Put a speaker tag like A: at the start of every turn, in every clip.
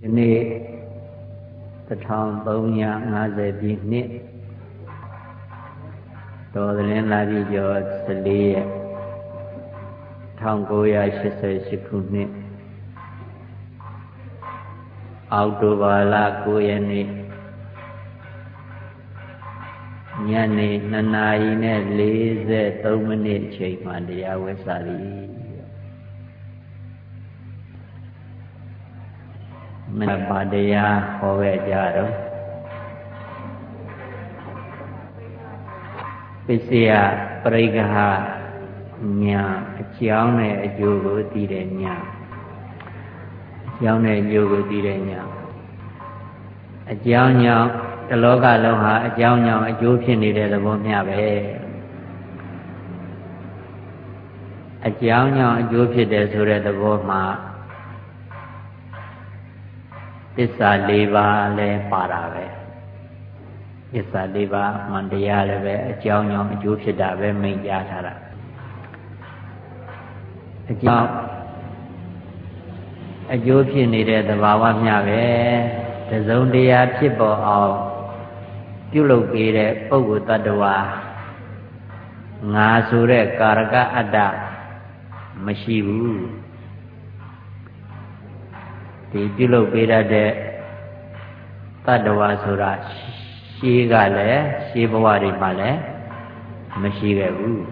A: ဒီနေ့1350ပြည့်နှစ်တော်သလင်းလာပြီကျော်14ရက်1988ခုနှစ်အောက်တိုဘာလ9ရက်နေ့ညနေ2နာရီနဲ့43မိနစ်အချိန်မှတရားဝဲစာလိ မနပါတရားဟောခဲ့ကြတော့ပစ္စယပရိက္ခညာအကြောင်းနဲ့အကျိုးကိုသိတဲ့ညာအကြောင်းနဲ့အကျိုးကိုသိတဲ့ညာအကြောင်းကြောင့်တလောကလုံးဟာအကြောင်းကြောင့်အကျိုးဖြစ်နေတဲ့သဘောမျှပဲအကြောင်းကြောင့်အကျိုးဖြစ်တယ်ဆိုတဲ့သဘောမှာ သစ္စာ၄ပါးလည်းပါတာပဲသစ္စာ၄ပါးမှန်တရားလည်းပဲအကြောင်းကြောင့်အကျိုးဖြစ်တာပဲမိန့်ကြားထားတာအကြောင်းအကျိုးဖြစ်နေတဲ့သဘာဝမျှပဲတစုံတရာဖြစ်ပေါ်အောင်ပြုလုပ်ပေးတဲ့ပုဂ္ဂိုလ်တ attva ငါဆိုတဲ့ကာရကအတ္တမရှိဘူး ဒီပြုလုပ်ပေးတတ်တဲ့တ attva ဆိုတာရှေးကလည်းရှေးဘဝတွေမှာလည်းမရှိခဲ့ဘူး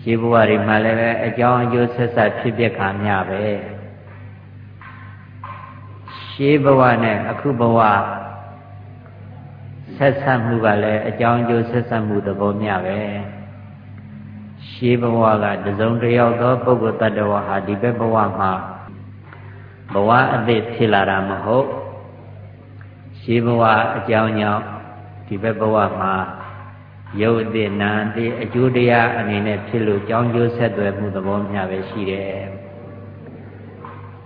A: ရှေးဘဝတွေမှာလည်းပဲအကြောင်းအကျိုးဆက်ဆက်ဖြစ်ပျက်ခါမျှပဲရှေးဘဝနဲ့အခုဘဝဆက်ဆက်မှုကလည်းအကြောင်းအကျိုးဆက်ဆက်မှုသဘောမျှပဲရှေးဘဝကတစုံတယောက်သောပုဂ္ဂိုလ်တ attva ဟာဒီဘက်ဘဝမှာ ဘဝအသစ်ဖြစ်လာတာမဟုတ်ရှေးဘဝအကြောင်းကြောင့်ဒီဘက်ဘဝမှာရုပ်အသစ်နာအသစ်အကျိုးတရားအနေနဲ့ဖြစ်လို့ကြောင်းကျိုးဆက်သွယ်မှုသဘောမျှပဲရှိတယ်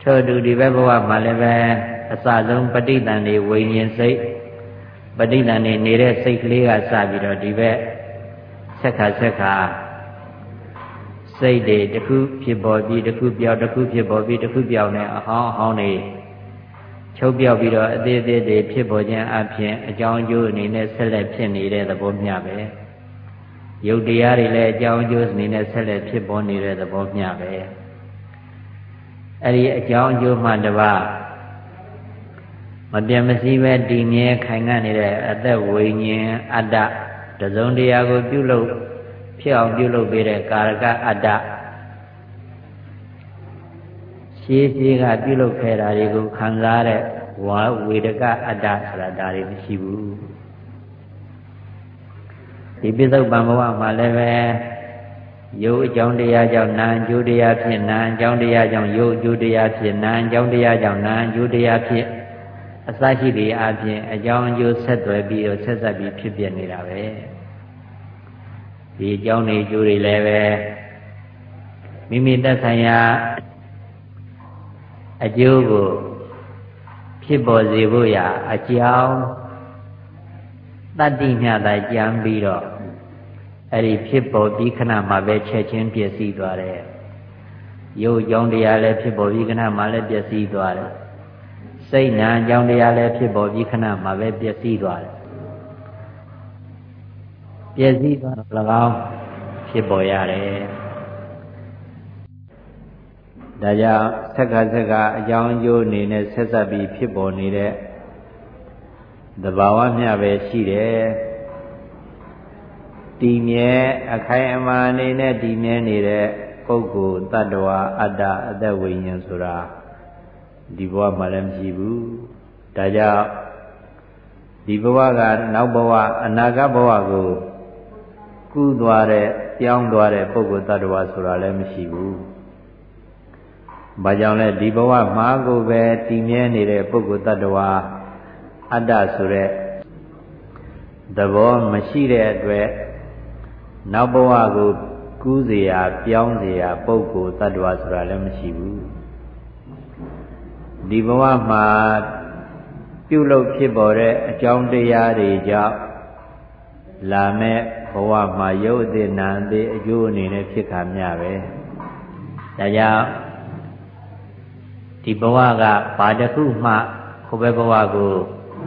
A: ထို့တူဒီဘက်ဘဝမှာလည်းပဲအစဆုံးပဋိသန္ဓေဝိညာဉ်စိတ်ပဋိသန္ဓေနေတဲ့စိတ်ကလေးကစပြီးတော့ဒီဘက်ဆက်ခါဆက်ခါ စိတ်တွေတစ်ခုဖြစ်ပေါ်ပြီးတစ်ခုပြောက်တစ်ခုဖြစ်ပေါ်ပြီးတစ်ခုပြောက်နေအဟောင်းအဟောင်းတွေချုပ်ပြောက်ပြီးတော့အသေးသေးတွေဖြစ်ပေါ်ခြင်းအပြင်အကြောင်းအကျိုးအနေနဲ့ဆက်လက်ဖြစ်နေတဲ့သဘောမျှပဲရုပ်တရားတွေလည်းအကြောင်းအကျိုးအနေနဲ့ဆက်လက်ဖြစ်ပေါ်နေတဲ့သဘောမျှပဲအဲ့ဒီအကြောင်းအကျိုးမှတပါမပြတ်မစည်းပဲတည်မြဲခိုင်ခံ့နေတဲ့အသက်ဝိညာဉ်အတ္တတစုံတရာကိုပြုလုပ် ဖြစ်အောင်ပြုလုပ်ပေးတဲ့ကာရကအတ္တရှင်းရှင်းကပြုလုပ်ခဲ့တာတွေကိုခံစားတဲ့ဝါဝေဒကအတ္တဆိုတာဒါတွေမရှိဘူးဒီပိဿုပံဘဝမှာလည်းပဲယုတ်အကြောင်းတရားကြောင့်နာအကျိုးတရားဖြစ်နာအကြောင်းတရားကြောင့်ယုတ်အကျိုးတရားဖြစ်နာအကြောင်းတရားကြောင့်နာအကျိုးတရားဖြစ်အစရှိတွေအပြင်အကြောင်းအကျိုးဆက်သွယ်ပြီးတော့ဆက်ဆက်ပြီးဖြစ်ပြနေတာပဲ ဒီအကြောင်းတွေအကျိုးတွေလည်းပဲမိမိသက်ဆိုင်ရာအကျိုးကိုဖြစ်ပေါ်စေဖို့ရာအကြောင်းတတ္တိမြတာကြံပြီးတော့အဲ့ဒီဖြစ်ပေါ်ပြီးခဏမှာပဲချက်ချင်းပြည့်စည်သွားတယ်ရုပ်ကြောင့်တရားလည်းဖြစ်ပေါ်ပြီးခဏမှာလည်းပြည့်စည်သွားတယ်စိတ်နာကြောင့်တရားလည်းဖြစ်ပေါ်ပြီးခဏမှာပဲပြည့်စည်သွားတယ် ပြည့်စည်သွားတော့၎င်းဖြစ်ပေါ်ရတယ်ဒါကြောင့်ဆက်ကဆက်ကအကြောင်းအကျိုးအနေနဲ့ဆက်ဆက်ပြီးဖြစ်ပေါ်နေတဲ့သဘာဝမျှပဲရှိတယ်တည်မြဲအခိုင်အမာအနေနဲ့တည်မြဲနေတဲ့ပုဂ္ဂိုလ်တ attva အတ္တအသက်ဝိညာဉ်ဆိုတာဒီဘဝမှာလည်းမရှိဘူးဒါကြောင့်ဒီဘဝကနောက်ဘဝအနာဂတ်ဘဝကို ကူးသွားတဲ့ပြောင်းသွားတဲ့ပုဂ္ဂိုလ်တ attva ဆိုတာလည်းမရှိဘူး။ဘာကြောင့်လဲဒီဘဝမှာကိုပဲတည်မြဲနေတဲ့ပုဂ္ဂိုလ်တ attva အတ္တဆိုတဲ့သဘောမရှိတဲ့အတွက်နောက်ဘဝကိုကူးเสียပြောင်းเสียပုဂ္ဂိုလ်တ attva ဆိုတာလည်းမရှိဘူးဒီဘဝမှာပြုလုပ်ဖြစ်ပေါ်တဲ့အကြောင်းတရားတွေကြောင့်လာမဲ့ ဘဝမှာရုပ်အသေးနာအသေးအကျိုးအနေနဲ့ဖြစ်ခါမြပဲဒါကြောင့်ဒီဘဝကဘာတစ်ခုမှဟိုဘက်ဘဝကို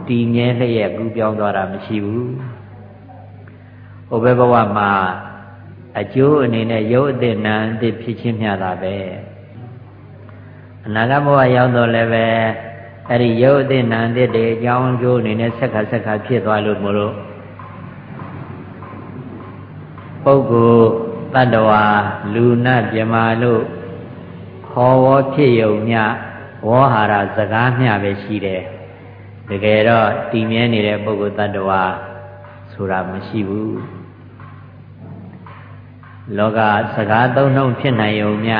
A: တည်မြဲလျက်ကူးပြောင်းသွားတာမရှိဘူးဟိုဘက်ဘဝမှာအကျိုးအနေနဲ့ရုပ်အသစ်နာအသစ်ဖြစ်ချင်းမျှတာပဲအနာဂတ်ဘဝရောက်တော့လည်းပဲအဲ့ဒီရုပ်အသစ်နာအသစ်တွေအကြောင်းကျိုးအနေနဲ့ဆက်ခါဆက်ခါဖြစ်သွားလို့မလို့ ပုဂ္ဂိုလ်တ attva လူနာမြမာလို့ခေါ်ဝေါ်ဖြစ်ယုံမြဝေါဟာရစကားမျှပဲရှိတယ်တကယ်တော့တည်မြဲနေတဲ့ပုဂ္ဂိုလ်တ attva ဆိုတာမရှိဘူးလောကစကားသုံးနှုံဖြစ်နိုင်ုံမြ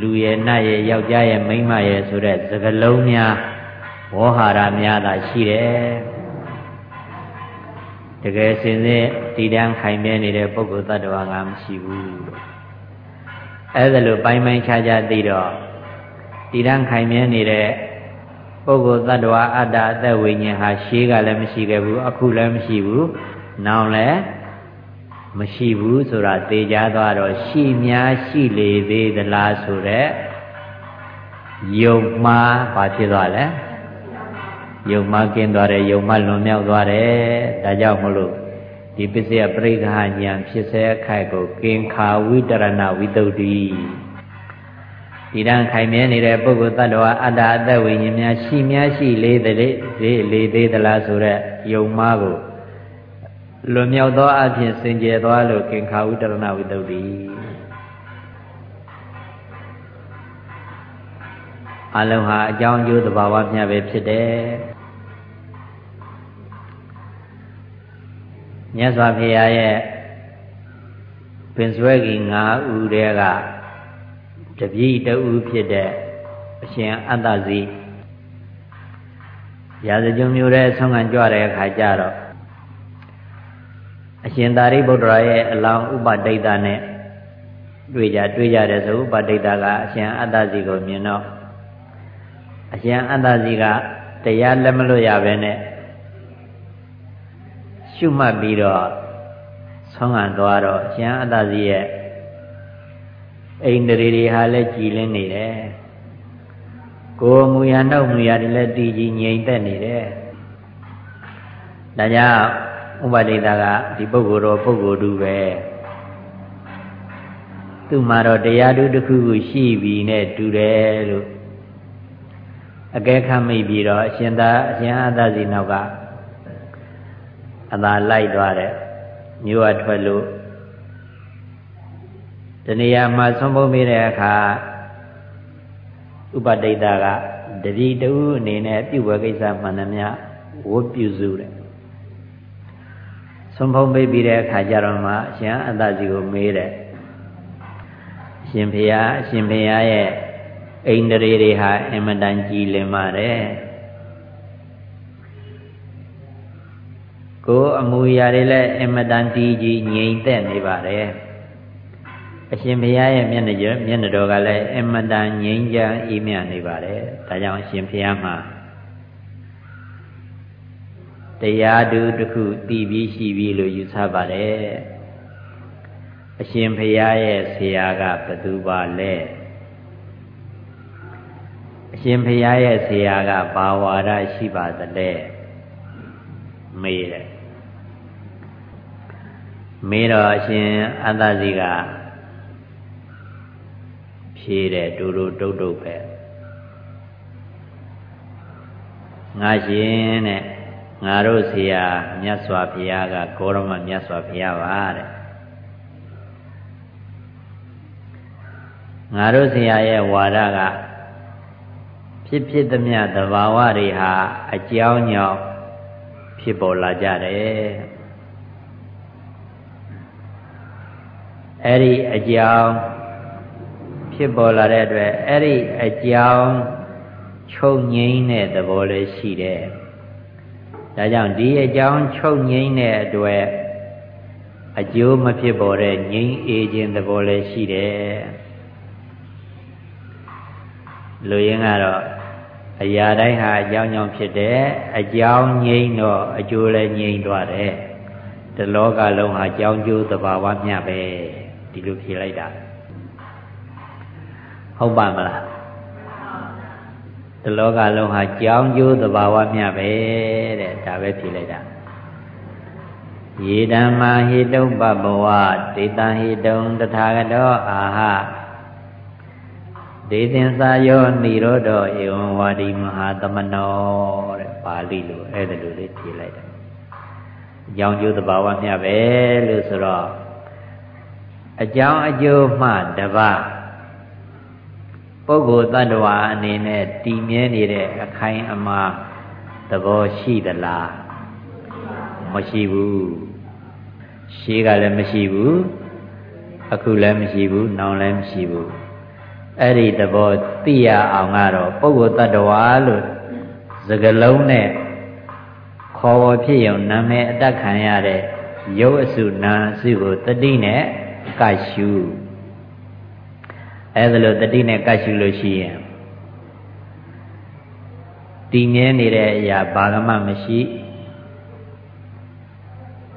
A: လူရဲ့နတ်ရဲ့ယောက်ျားရဲ့မိန်းမရဲ့ဆိုတဲ့စကလုံးများဝေါဟာရများသာရှိတယ်တကယ်စင်စစ် တည်တံ့ခိုင်မြဲနေတဲ့ပုဂ္ဂိုလ်တ attva ကမရှိဘူးအဲ့ဒါလိုပိုင်းပိုင်းခြားခြားသိတော့တည်တံ့ခိုင်မြဲနေတဲ့ပုဂ္ဂိုလ်တ attva အတ္တအသက်ဝိညာဉ်ဟာရှေးကလည်းမရှိခဲ့ဘူးအခုလည်းမရှိဘူးနောက်လည်းမရှိဘူးဆိုတာသိကြသွားတော့ရှိများရှိလေသေးသလားဆိုတော့ယုံမှားဘာဖြစ်သွားလဲယုံမှားကင်းသွားတယ်ယုံမှားလွန်မြောက်သွားတယ်ဒါကြောင့်မလို့ ဒီပစ္စယပရိက္ခဉာဏ်ဖြစ်စေအခိုက်ကိုကင်ခာဝိတရဏဝိတုဒ္ဓိဒီတန်းခိုင်မြဲနေတဲ့ပုဂ္ဂိုလ်တ attva အတ္တအသက်ဝိညာဉ်များရှိများရှိလေသေးလေသေးသလားဆိုတော့ယုံမှားကိုလွန်မြောက်သောအဖြစ်စင်ကြယ်သွားလို့ကင်္ခာဝိတရဏဝိတ္တုတိအလုံးဟာအကြောင်းအကျိုးသဘာဝမျှပဲဖြစ်တယ် မြတ်စွာဘုရားရဲ့ပင်စွဲကြီး၅ဦးတည်းကတပည့်တဦးဖြစ်တဲ့အရှင်အတ္တဇီရာဇကြုံမျိုးတဲ့ဆုံးခံကြွတဲ့အခါကျတော့အရှင်သာရိပုတ္တရာရဲ့အလောင်းဥပဒိတ်တာနဲ့တွေ့ကြတွေ့ကြတယ်ဆိုဥပဒိတ်တာကအရှင်အတ္တစီကိုမြင်တော့အရှင်အတ္တစီကတရားလက်မလွတ်ရပဲနဲ့ ရှုမှတ်ပြီးတော့ဆုံးခံသွားတော့အရှင်အတ္တစီရဲ့အိန္ဒြေတွေဟာလည်းကြည်လင်းနေတယ်ကိုယ်မူရနှုတ်မူရတွေလည်းတည်ကြည်ငြိမ်သက်နေတယ်ဒါကြောင့်ဥပဒိတာကဒီပုဂ္ဂိုလ်တော့ပုဂ္ဂိုလ်တူပဲသူ့မှာတော့တရားတူတစ်ခုခုရှိပြီနဲ့တူတယ်လို့အကဲခတ်မိပြီးတော့အရှင်သာအရှင်အာသစီနောက်က အသာလိုက်သွားတဲ့မြို့အထွက်လို့တဏှာမှာဆုံးဖို့မိတဲ့အခါဥပဒိတာကတတိတူအနေနဲ့ပြုဝဲကိစ္စမှန်သမျှဝတ်ပြုစုတယ်ဆုံးဖုံးပေးပြီးတဲ့အခါကျတော့မှအရှင်အတ္တစီကိုမေးတယ်အရှင်ဘုရားအရှင်ဘုရားရဲ့အိန္ဒြေတွေဟာအင်မတန်ကြည်လင်ပါတယ် ကိုအမူအရာတွေလည်းအင်မတန်တည်ကြည်ငြိမ်သက်နေပါတယ်အရှင်ဘုရားရဲ့မျက်နှာကျမျက်နှာတော်ကလည်းအင်မတန်ငြိမ်းချမ်းအေးမြနေပါတယ်ဒါကြောင့်အရှင်ဘုရားမှာတရားတူတစ်ခုတည်ပြီးရှိပြီလို့ယူဆပါတယ်အရှင်ဘုရားရဲ့ဆရာကဘသူပါလဲအရှင်ဘုရားရဲ့ဆရာကဘာဝါဒရှိပါသလဲမေးတယ် မေးတော့အရှင်အတ္တစီကဖြေတယ်တူတူတုတ်တုတ်ပဲငါရှင်တဲ့ငါတို့ဆရာမြတ်စွာဘုရားကဂေါရမမြတ်စွာဘုရားပါတဲ့ငါတို့ဆရာရဲ့ဝါဒကဖြစ်ဖြစ်သမျှသဘာဝတွေဟာအကြောင်းကြောင့်ဖြစ်ပေါ်လာကြတယ် အဲ့ဒီအကြောင်းဖြစ်ပေါ်လာတဲ့အတွက်အဲ့ဒီအကြောင်းချုပ်ငိမ့်တဲ့သဘောလေးရှိတယ်ဒါကြောင့်ဒီအကြောင်းချုပ်ငိမ့်တဲ့အတွက်အကျိုးမဖြစ်ပေါ်တဲ့ငြိမ်းအေးခြင်းသဘောလည်းရှိတယ်လူရင်းကတော့အရာတိုင်းဟာအကြောင်းကြောင့်ဖြစ်တယ်အကြောင်းငြိမ်းတော့အကျိုးလည်းငြိမ်းသွားတယ်ဒီလောကလုံးဟာအကြောင်းကျိုးသဘာဝမျှပဲ ဒီလိုဖြေလိုက်တာဟုတ်ပါမလားတလောကလုံးဟာကြောင်းကျိုးသဘာဝမျှပဲတဲ့ဒါပဲဖြေလိုက်တာယေဓမ္မာဟိတုပဘဝဒေတံဟိတုံတထာဂတောအာဟဒေသင်္စာယောနိရောဓဧဝံဝါဒီမဟာသမနောတဲ့ပါဠိလိုအဲ့ဒါလိုလေးဖြေလိုက်တယ်အကြောင်းကျိုးသဘာဝမျှပဲလို့ဆိုတော့ အကြောင်းအကျိုးမှတပါပုဂ္ဂိုလ်တ attva အနေနဲ့တည်မြဲနေတဲ့အခိုင်အမာသဘောရှိသလားမရှိဘူးရှေးကလည်းမရှိဘူးအခုလည်းမရှိဘူးနောက်လည်းမရှိဘူးအဲ့ဒီသဘောသိရအောင်ကတော့ပုဂ္ဂိုလ်တ attva လို့စကလုံးနဲ့ခေါ်ဝေါ်ဖြစ်ရုံနာမည်အတတ်ခံရတဲ့ရုပ်အစုနာအစုကိုတတိနဲ့ ကရှုအဲဒါလို့တတိနဲ့ကတ်ရှုလို့ရှိရင်တည်ငြင်းနေတဲ့အရာဘာကမှမရှိ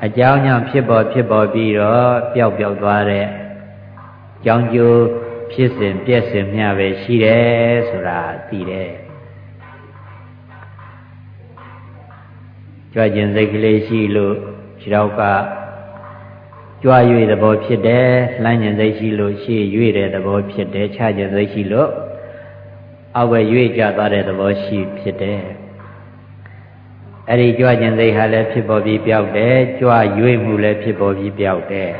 A: အကြောင်းကြောင့်ဖြစ်ပေါ်ဖြစ်ပေါ်ပြီးတော့ပျောက်ပျောက်သွားတဲ့ကြောင်းကျိုးဖြစ်စဉ်ပြည့်စင်မျှပဲရှိတယ်ဆိုတာသိတယ်ကြွကျင်စိတ်ကလေးရှိလို့ခြေတော့က ကြွား၍သဘောဖြစ်တယ်လှမ်းကျင်စိတ်ရှိလို့ရှေ့၍တဲ့သဘောဖြစ်တယ်ချကျင်စိတ်ရှိလို့အောက်ပဲ၍ကြသွားတဲ့သဘောရှိဖြစ်တယ်အဲ့ဒီကြွားကျင်စိတ်ဟာလည်းဖြစ်ပေါ်ပြီးပြောက်တယ်ကြွား၍မှုလည်းဖြစ်ပေါ်ပြီးပြောက်တယ်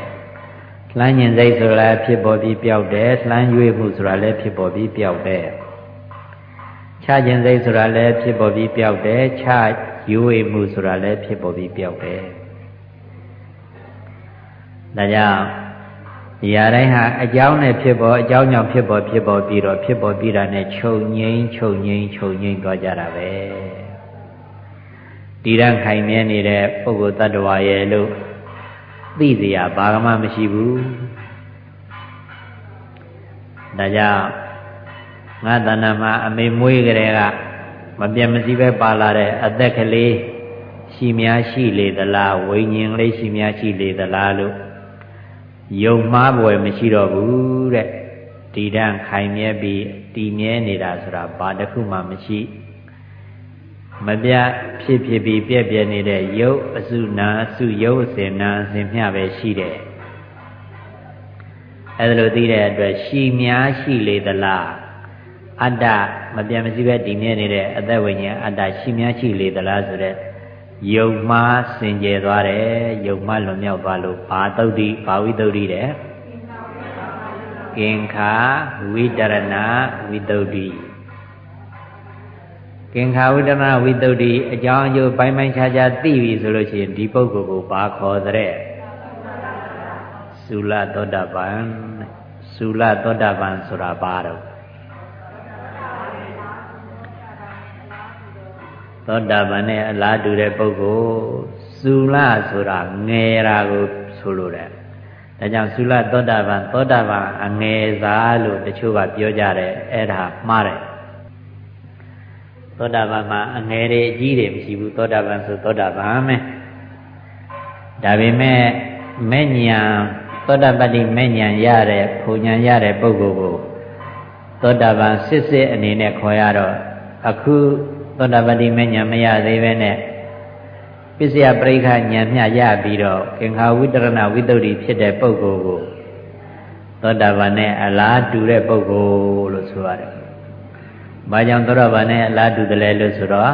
A: လှမ်းကျင်စိတ်ဆိုတာလည်းဖြစ်ပေါ်ပြီးပြောက်တယ်လှမ်း၍မှုဆိုတာလည်းဖြစ်ပေါ်ပြီးပြောက်တယ်ချကျင်စိတ်ဆိုတာလည်းဖြစ်ပေါ်ပြီးပြောက်တယ်ချ၍မှုဆိုတာလည်းဖြစ်ပေါ်ပြီးပြောက်တယ် ဒါကြောင့်ဒီအတိုင်းဟာအကြောင်းနဲ့ဖြစ်ပေါ်အကြောင်းကြောင့်ဖြစ်ပေါ်ဖြစ်ပေါ်ပြီးတော့ဖြစ်ပေါ်ပြီးတာနဲ့ချုပ်ငိမ့်ချုပ်ငိမ့်ချုပ်ငိမ့်သွားကြတာပဲတည်ရန်ခိုင်မြဲနေတဲ့ပုဂ္ဂိုလ်တ attva ရဲ့လို့သိစရာဘာမှမရှိဘူးဒါကြောင့်ငါတဏ္ဍမှာအမေမွေးကြတဲ့ကမပြတ်မစည်းပဲပါလာတဲ့အသက်ကလေးရှိများရှိလေသလားဝိညာဉ်လေးရှိများရှိလေသလားလို့ ယုံမှားပွဲမရှိတော့ဘူးတဲ့တည်တံ့ခိုင်မြဲပြီးတည်မြဲနေတာဆိုတာဘာတစ်ခုမှမရှိမပြဖြစ်ဖြစ်ပြီးပြည့်ပြည့်နေတဲ့ယုတ်အစုနာအစုယုတ်အစဉ်နာအစဉ်မျှပဲရှိတယ်အဲဒါလိုသိတဲ့အတွက်ရှိများရှိလေသလားအတ္တမပြတ်မရှိပဲတည်မြဲနေတဲ့အသက်ဝိညာဉ်အတ္တရှိများရှိလေသလားဆိုတဲ့ ယုံမှစင်ကြယ်သွားတယ်ယုံမှလွန်မြောက်သွားလို့ဘာတုတ်တိဘာဝိတုတ်တိတဲ့ကင်္ခာဝိတရဏဝိတုတ်တိကင်္ခာဝိတရဏဝိတုတ်တိအကြောင်းအကျိုးပိုင်းပိုင်းခြားခြားသိပြီဆိုလို့ရှိရင်ဒီပုဂ္ဂိုလ်ကိုဘာခေါ်တဲ့သုလသောတာပန်သုလသောတာပန်ဆိုတာဘာတော့ သောတာပန်နဲ့အလားတူတဲ့ပုဂ္ဂိုလ်သုလဆိုတာငယ်တာကိုဆိုလိုတယ်။ဒါကြောင့်သုလသောတာပန်သောတာပန်အငယ်စားလို့တချို့ကပြောကြတယ်အဲ့ဒါမှားတယ်။သောတာပန်မှာအငယ်တွေအကြီးတွေမရှိဘူးသောတာပန်ဆိုသောတာပန်ပဲ။ဒါပေမဲ့မဲ့ညာသောတာပတ္တိမဲ့ညာရတဲ့ဖူညာရတဲ့ပုဂ္ဂိုလ်ကိုသောတာပန်စစ်စစ်အနေနဲ့ခေါ်ရတော့အခု သောတာပတိမဉဏ်မရသေးပဲနဲ့ပစ္စယပရိခဉာဏ်မျှရပြီးတော့ကင်္ခာဝိတရဏဝိတ္တုဖြစ်တဲ့ပုဂ္ဂိုလ်ကိုသောတာပန်နဲ့အလားတူတဲ့ပုဂ္ဂိုလ်လို့ဆိုရတယ်။ဘာကြောင့်သောတာပန်နဲ့အလားတူတယ်လဲလို့ဆိုတော့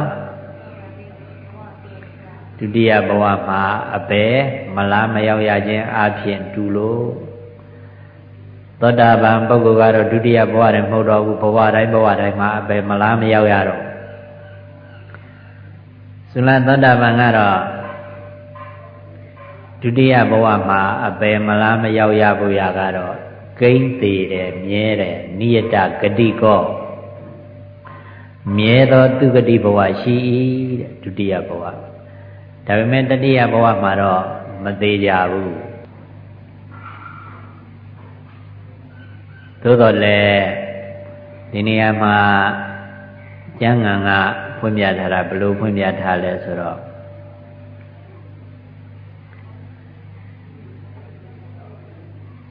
A: ဒုတိယဘဝမှာအပေမလားမရောက်ရခြင်းအဖြစ်တူလို့သောတာပန်ပုဂ္ဂိုလ်ကတော့ဒုတိယဘဝတည်းမဟုတ်တော့ဘူးဘဝတိုင်းဘဝတိုင်းမှာအပေမလားမရောက်ရတော့ သုလသောတာပန်ကတော့ဒုတိယဘဝမှာအပယ်မလားမရောက်ရဘူးရကတော့ဂိမ့်သေးတယ်မြဲတယ်နိယတဂတိကောမြဲသောသူဂတိဘဝရှိ၏တဲ့ဒုတိယဘဝဒါပေမဲ့တတိယဘဝမှာတော့မသေးကြဘူးသို့တော်လည်းဒီနေရာမှာကျမ်းဂန်က ဖွင့်ပြထားတာဘယ်လိုဖွင့်ပြထားလဲဆိုတော့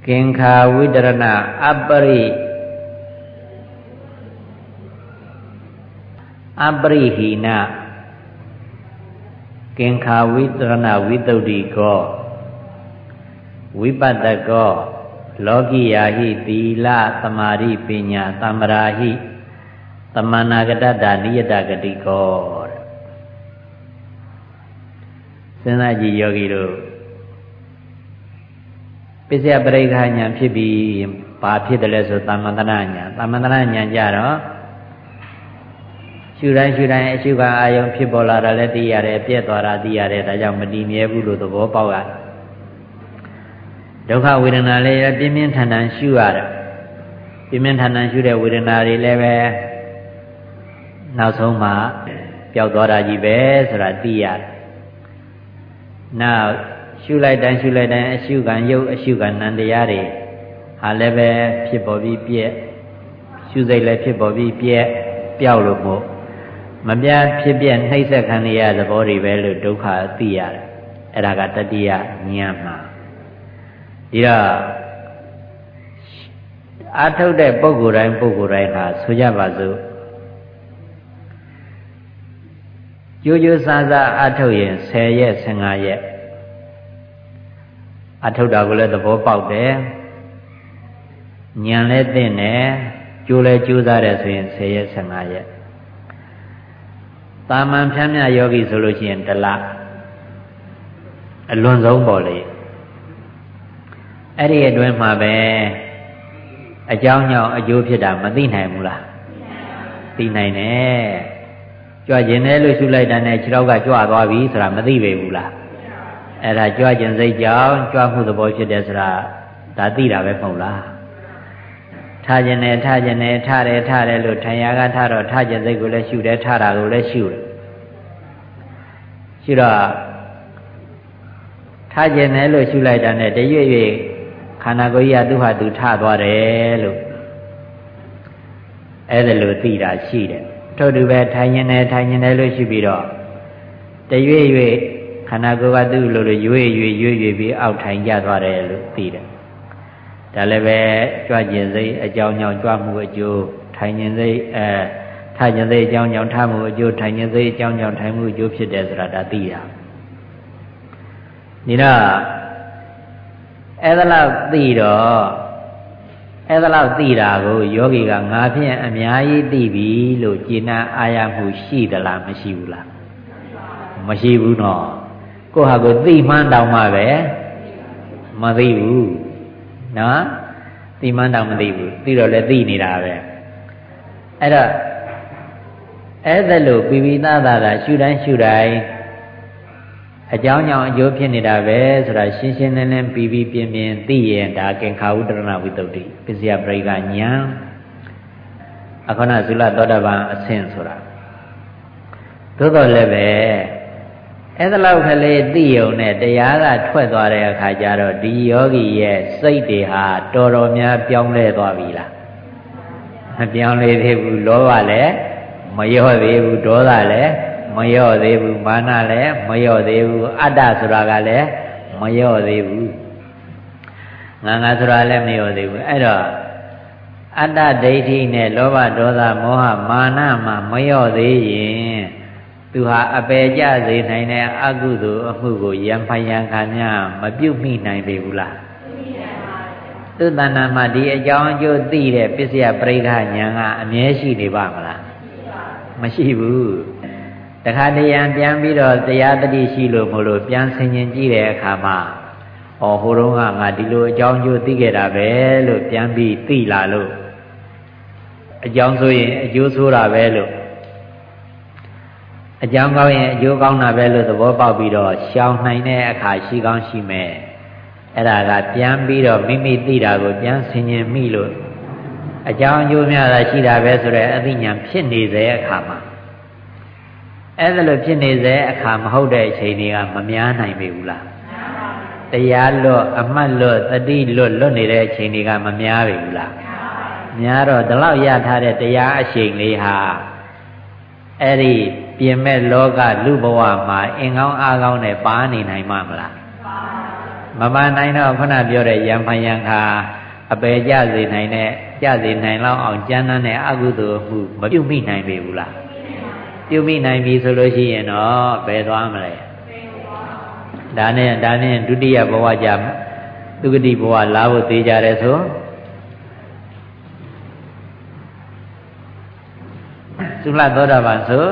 A: ကင်္ခာဝိတရဏအပရိအပရိဟိနကင်္ခာဝိတရဏဝိတုဒ္ဓိကောဝိပတ္တကောလောကိယာဟိသီလသမာဓိပညာသမ္မာဟိ သမဏဂတတနိယတဂတိကောစဉ်းစားကြည့်ယောဂီတို့ပစ္စယပရိက္ခညာဖြစ်ပြီးဘာဖြစ်တယ်လဲဆိုသမ္မန္တရညာသမ္မန္တရညာကြတော့ရှုတိုင်းရှုတိုင်းအရှုခံအာယုံဖြစ်ပေါ်လာတာလည်းသိရတယ်ပြည့်သွားတာသိရတယ်ဒါကြောင့်မတည်မြဲဘူးလို့သဘောပေါက်ရတယ်ဒုက္ခဝေဒနာလည်းပြင်းပြင်းထန်ထန်ရှုရတယ်ပြင်းပြင်းထန်ထန်ရှုတဲ့ဝေဒနာတွေလည်းပဲ နောက်ဆုံးမှပျောက်သွားတာကြီးပဲဆိုတာသိရတယ်နောက်ရှုလိုက်တိုင်းရှုလိုက်တိုင်းအရှုခံယုတ်အရှုခံနံတရားတွေဟာလည်းပဲဖြစ်ပေါ်ပြီးပြက်ရှုစိတ်လည်းဖြစ်ပေါ်ပြီးပြက်ပျောက်လို့မို့မပြဖြစ်ပြနှိမ့်ဆက်ခံရသဘောတွေပဲလို့ဒုက္ခသိရတယ်အဲ့ဒါကတတိယဉာဏ်မှာဒီတော့အာထုတ်တဲ့ပုဂ္ဂိုလ်တိုင်းပုဂ္ဂိုလ်တိုင်းဟာဆိုကြပါစို့ ကြိုးကြိုးစားစားအာထုတ်ရင်10ရက်15ရက်အာထုတ်တာကိုလည်းသဘောပေါက်တယ်ဉာဏ်လည်းသိနေကြိုးလည်းကြိုးစားတယ်ဆိုရင်10ရက်15ရက်တာမန်ဖြမ်းမြယောဂီဆိုလို့ရှိရင်တလအလွန်ဆုံးပေါ့လေအဲ့ဒီအတွင်းမှာပဲအကြောင်းကြောင့်အကျိုးဖြစ်တာမသိနိုင်ဘူးလားသိနိုင်တယ် ကြွကျင်တယ်လို့ရှုလိုက်တာနဲ့ခြေထောက်ကကြွသွားပြီဆိုတာမသိပေဘူးလားအဲ့ဒါကြွကျင်စိတ်ကြောင့်ကြွမှုသဘောဖြစ်တယ်ဆိုတာဒါသိတာပဲမဟုတ်လားထားခြင်းနဲ့ထားခြင်းနဲ့ထားတယ်ထားတယ်လို့ထိုင်ရကထားတော့ထားခြင်းစိတ်ကိုလည်းရှုတယ်ထားတာကိုလည်းရှုတယ်ရှုတော့ထားခြင်းနဲ့လို့ရှုလိုက်တာနဲ့တရွေ့ရွေ့ခန္ဓာကိုယ်ကြီးကသူ့ဟာသူထသွားတယ်လို့အဲ့ဒါလို့သိတာရှိတယ် ထို့တူပဲထိုင်ခြင်းနဲ့ထိုင်ခြင်းနဲ့လို့ရှိပြီးတော့တရွေ့ရွေ့ခန္ဓာကိုယ်ကသူ့လိုလိုရွေ့ရွေ့ရွေ့ရွေ့ပြီးအောက်ထိုင်ကြသွားတယ်လို့သိတယ်ဒါလည်းပဲကြွကျင်စိတ်အကြောင်းကြောင့်ကြွမှုအကျိုးထိုင်ခြင်းစိတ်အဲထိုင်ခြင်းစိတ်အကြောင်းကြောင့်ထမှုအကျိုးထိုင်ခြင်းစိတ်အကြောင်းကြောင့်ထိုင်မှုအကျိုးဖြစ်တယ်ဆိုတာဒါသိတာဒီတော့အဲ့ဒါလောက်သိတော့ အဲ့ဒါလောက်သိတာကိုယောဂီကငါဖြင့်အများကြီးသိပြီလို့ကျင့်နာအာရမှုရှိသလားမရှိဘူးလားမရှိဘူးနော်ကိုဟာကိုသိမှန်းတောင်မှပဲမသိဘူးနော်သိမှန်းတောင်မသိဘူးသိတော့လည်းသိနေတာပဲအဲ့တော့အဲ့ဒါလို့ပိပိသသာသာရှုတိုင်းရှုတိုင်း အကြောင်းကြောင့်အကျိုးဖြစ်နေတာပဲဆိုတာရှင်းရှင်းလင်းလင်းပြီးပြီးပြင်းပြင်းသိရင်ဒါကင်္ခာဝုတ္တရဏဝိတ္တုပစ္စယပရိကညာအခဏဇုလသောတပန်အဆင့်ဆိုတာသို့တော်လည်းပဲအဲ့ဒါလောက်ကလေးသိယုံနဲ့တရားကထွက်သွားတဲ့အခါကျတော့ဒီယောဂီရဲ့စိတ်တွေဟာတော်တော်များပြောင်းလဲသွားပြီလားမပြောင်းလဲသေးဘူးလောဘလည်းမလျော့သေးဘူးဒေါသလည်း မလျော့သေးဘူးမာနလည်းမလျော့သေးဘူးအတ္တဆိုတာကလည်းမလျော့သေးဘူးငါငါဆိုတာလည်းမလျော့သေးဘူးအဲ့တော့အတ္တဒိဋ္ဌိနဲ့လောဘဒေါသမောဟမာနမှမလျော့သေးရင်သူဟာအပေကြစေနိုင်တဲ့အကုသိုလ်အမှုကိုယံဖယံခံများမပြုတ်မိနိုင်ပေဘူးလားသူတဏ္ဍာမှာဒီအကြောင်းအကျိုးသိတဲ့ပစ္စယပရိက္ခဉာဏ်ကအမြဲရှိနေပါမလားမရှိဘူး တခါတရံပြန်ပြီးတော့တရားတတိရှိလို့မလို့ပြန်ဆင်ញင်ကြည့်တဲ့အခါမှာဩဟိုတုန်းကငါဒီလိုအကြောင်းကျိုးသိခဲ့တာပဲလို့ပြန်ပြီးသိလာလို့အကြောင်းဆိုရင်အကျိုးဆိုးတာပဲလို့အကြောင်းကောင်းရင်အကျိုးကောင်းတာပဲလို့သဘောပေါက်ပြီးတော့ရှောင်နိုင်တဲ့အခါရှိကောင်းရှိမယ်အဲ့ဒါကပြန်ပြီးတော့မိမိသိတာကိုပြန်ဆင်ញင်မိလို့အကြောင်းအကျိုးများတာရှိတာပဲဆိုတော့အသိဉာဏ်ဖြစ်နေတဲ့အခါမှာ အဲ့ဒါလိုဖြစ်နေတဲ့အခါမဟုတ်တဲ့အချိန်တွေကမများနိုင်ပေဘူးလားတရားလွတ်အမှတ်လွတ်တတိလွတ်လွတ်နေတဲ့အချိန်တွေကမများပေဘူးလားများတော့ဒီလောက်ရထားတဲ့တရားအချိန်လေးဟာအဲ့ဒီပြင်မဲ့လောကလူဘဝမှာအင်ကောင်းအားကောင်းနဲ့ပါနေနိုင်မှာမလားမပါနိုင်တော့ခုနပြောတဲ့ယံဖန်ယံခါအပယ်ကြစေနိုင်တဲ့ကြစေနိုင်လောက်အောင်ကြမ်းတမ်းတဲ့အကုသိုလ်မှုမပြုတ်မိနိုင်ပေဘူးလား ပြုမိနိုင်ပြီဆိုလို့ရှိရင်တော့ဘယ်သွားမလဲဒါနဲ့ဒါနဲ့ဒုတိယဘဝကြသူဂတိဘဝလာဖို့သေးကြတယ်ဆိုသုလသောတာပန်ဆို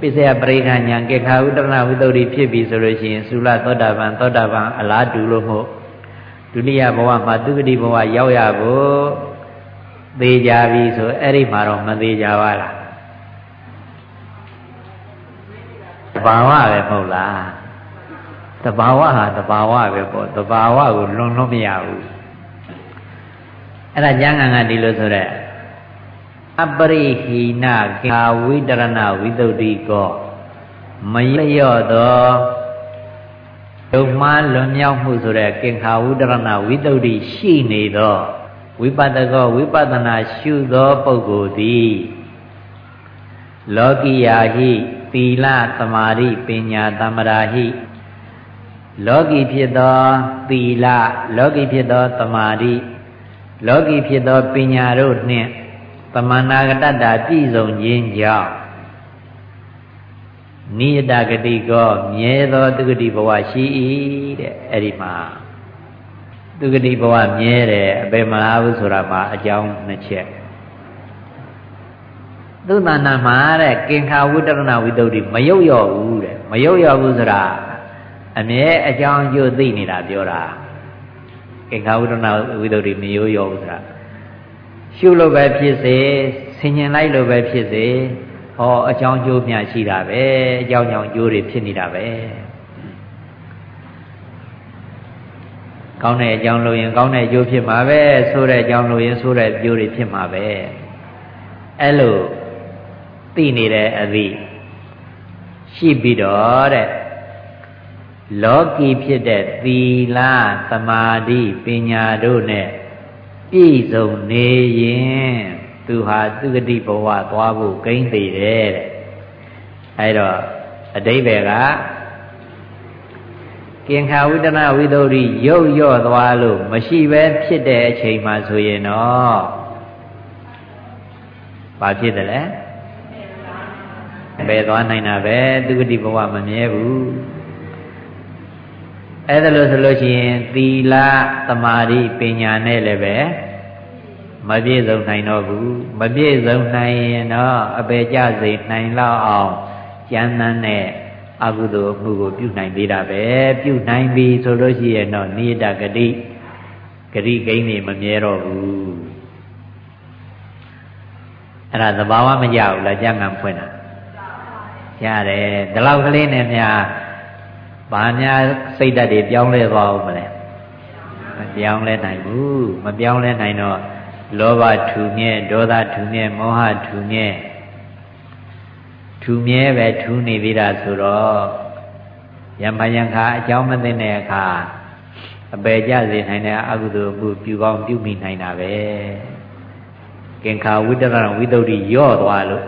A: ပိစယပရိက္ခညာကေခာဥတ္တရဝိတ္တုဖြစ်ပြီဆိုလို့ရှိရင်သုလသောတာပန်သောတာပန်အလားတူလို့မို့ဒုတိယဘဝမှာသူဂတိဘဝရောက်ရဖို့သေးကြပြီဆိုအဲ့ဒီမှာတော့မသေးကြပါလား ဘာဝပဲမဟုတ်လားတဘာဝဟာတဘာဝပဲပေါ့တဘာဝကိုလွန်လို့မရဘူးအဲ့ဒါကျမ်းဂန်ကဒီလိုဆိုတဲ့အပရိဟိနကာဝိတရဏဝိသုဒ္ဓိကောမလျော့သောဒုမှလွန်မြောက်မှုဆိုတဲ့ကင်္ခာဝိတရဏဝိသုဒ္ဓိရှိနေသောဝိပဿကောဝိပဿနာရှုသောပုဂ္ဂိုလ်သည်လောကိယာဟိ သီလသမာဓိပညာသမရာဟိလောကီဖြစ်သောသီလလောကီဖြစ်သောသမာဓိလောကီဖြစ်သောပညာတို့နှင့်တမနာကတ္တပြည့်စုံခြင်းကြောင့်နိယတဂတိကောမြဲသောသူဂတိဘဝရှိ၏တဲ့အဲ့ဒီမှာသူဂတိဘဝမြဲတယ်အပေမလားဘူးဆိုတာမှာအကြောင်းနှစ်ချက် သူသဏ္ဍာန်မှာတဲ့ကင်္ခာဝိတရဏဝိတုဒ္ဓိမယုတ်ရော့ဘူးတဲ့မယုတ်ရော့ဘူးဆိုတာအမြဲအကြောင်းအကျိုးသိနေတာပြောတာကင်္ခာဝိတရဏဝိတုဒ္ဓိမယုတ်ရော့ဘူးဆိုတာရှုလို့ပဲဖြစ်စေဆင်ញင်လိုက်လို့ပဲဖြစ်စေဟောအကြောင်းကျိုးများရှိတာပဲအကြောင်းကြောင့်ကျိုးတွေဖြစ်နေတာပဲကောင်းတဲ့အကြောင်းလို့ရင်ကောင်းတဲ့အကျိုးဖြစ်မှာပဲဆိုတဲ့အကြောင်းလို့ရင်ဆိုတဲ့အကျိုးတွေဖြစ်မှာပဲအဲ့လို သိနေတဲ့အသည့်ရှိပြီးတော့တဲ့လောကီဖြစ်တဲ့သီလသမာဓိပညာတို့နဲ့ပြည့်စုံနေရင်သူဟာသူဂတိဘဝသွားဖို့ကိန်းသေးတယ်တဲ့အဲဒါအတိဘယ်ကကင်္ခာဝိတနာဝိသုဒ္ဓိရုပ်ရော့သွားလို့မရှိပဲဖြစ်တဲ့အချိန်မှဆိုရင်တော့ဘာဖြစ်တယ်လဲ ဘယ်သွားနိုင်တာပဲသူဂတိဘဝမမြဲဘူးအဲ့ဒါလို့ဆိုလို့ရှိရင်သီလသမာဓိပညာနဲ့လည်းပဲမပြည့်စုံနိုင်တော့ဘူးမပြည့်စုံနိုင်ရင်တော့အပေကြစေနိုင်လောက်အောင်ကျမ်းသန်းတဲ့အကုသိုလ်မှုကိုပြုနိုင်သေးတာပဲပြုနိုင်ပြီဆိုလို့ရှိရင်တော့နိဒဂတိဂတိကိန်းနေမမြဲတော့ဘူးအဲ့ဒါသဘာဝမကြဘူးလားကျမ်းဂန်ဖွင့်တာ ရတယ်ဒီလောက်ကလေးနဲ့များဘာများစိတ်ဓာတ်တွေပြောင်းလဲသွားအောင်မလဲမပြောင်းလဲနိုင်ဘူးမပြောင်းလဲနိုင်တော့လောဘထူမြဲဒေါသထူမြဲမောဟထူမြဲထူမြဲပဲထူနေသေးတာဆိုတော့ယမယံခါအကြောင်းမသိတဲ့အခါအပေကြစေနိုင်တဲ့အကုသိုလ်မှုပြုကောင်းပြုမိနိုင်တာပဲကင်္ခာဝိတရဝိတ္တုရော့သွားလို့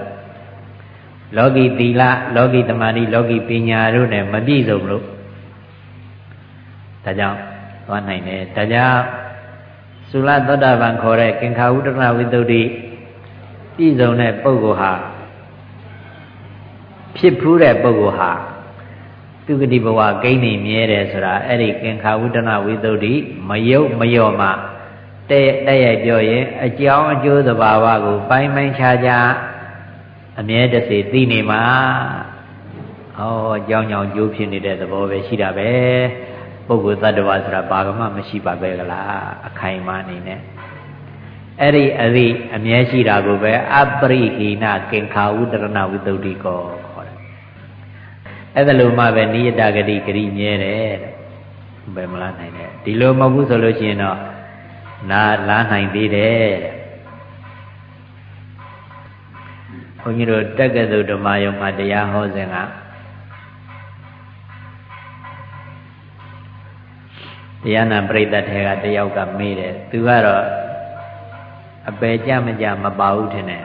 A: လောကီသီလလောကီတမာတိလောကီပညာတို့နဲ့မပြည့်စုံလို့ဒါကြောင့်သွားနိုင်တယ်ဒါကြောင့်သုလသောတာပန်ခေါ်တဲ့ကင်္ခာဝုဒ္ဒနာဝိတ္တုပြည့်စုံတဲ့ပုဂ္ဂိုလ်ဟာဖြစ်ဖူးတဲ့ပုဂ္ဂိုလ်ဟာသူဂတိဘဝဂိမ့်နေမြဲတယ်ဆိုတာအဲ့ဒီကင်္ခာဝုဒ္ဒနာဝိတ္တုမယုတ်မယောမှတဲ့တဲ့ရိုက်ပြောရင်အကြောင်းအကျိုးသဘာဝကို ပိုင်းပိုင်းခြားခြား အမြဲတစေသိနေမှာဟောအကြောင်းကြောင့်ကျိုးဖြစ်နေတဲ့သဘောပဲရှိတာပဲပုဂ္ဂိုလ်သတ္တဝါဆိုတာဘာမှမရှိပါပဲကလားအခိုင်အမာနေနဲ့အဲ့ဒီအရိအမြဲရှိတာကိုပဲအပရိဟိနကင်္ခာဝုတရဏဝိတ္တုတိကောခေါ်တယ်အဲ့ဒါလိုမှပဲနိယတဂတိဂရိမြဲတယ်ဘယ်မလားနိုင်တယ်ဒီလိုမဟုတ်ဘူးဆိုလို့ရှိရင်တော့နာလားနိုင်သေးတယ် ဘုန်းကြီးတို့တက္ကသိုလ်ဓမ္မယုံမှာတရားဟောစဉ်ကတရားနာပရိသတ်ထဲကတယောက်ကမေးတယ်သူကတော့အပယ်ကြမကြမပါဘူးထင်တယ်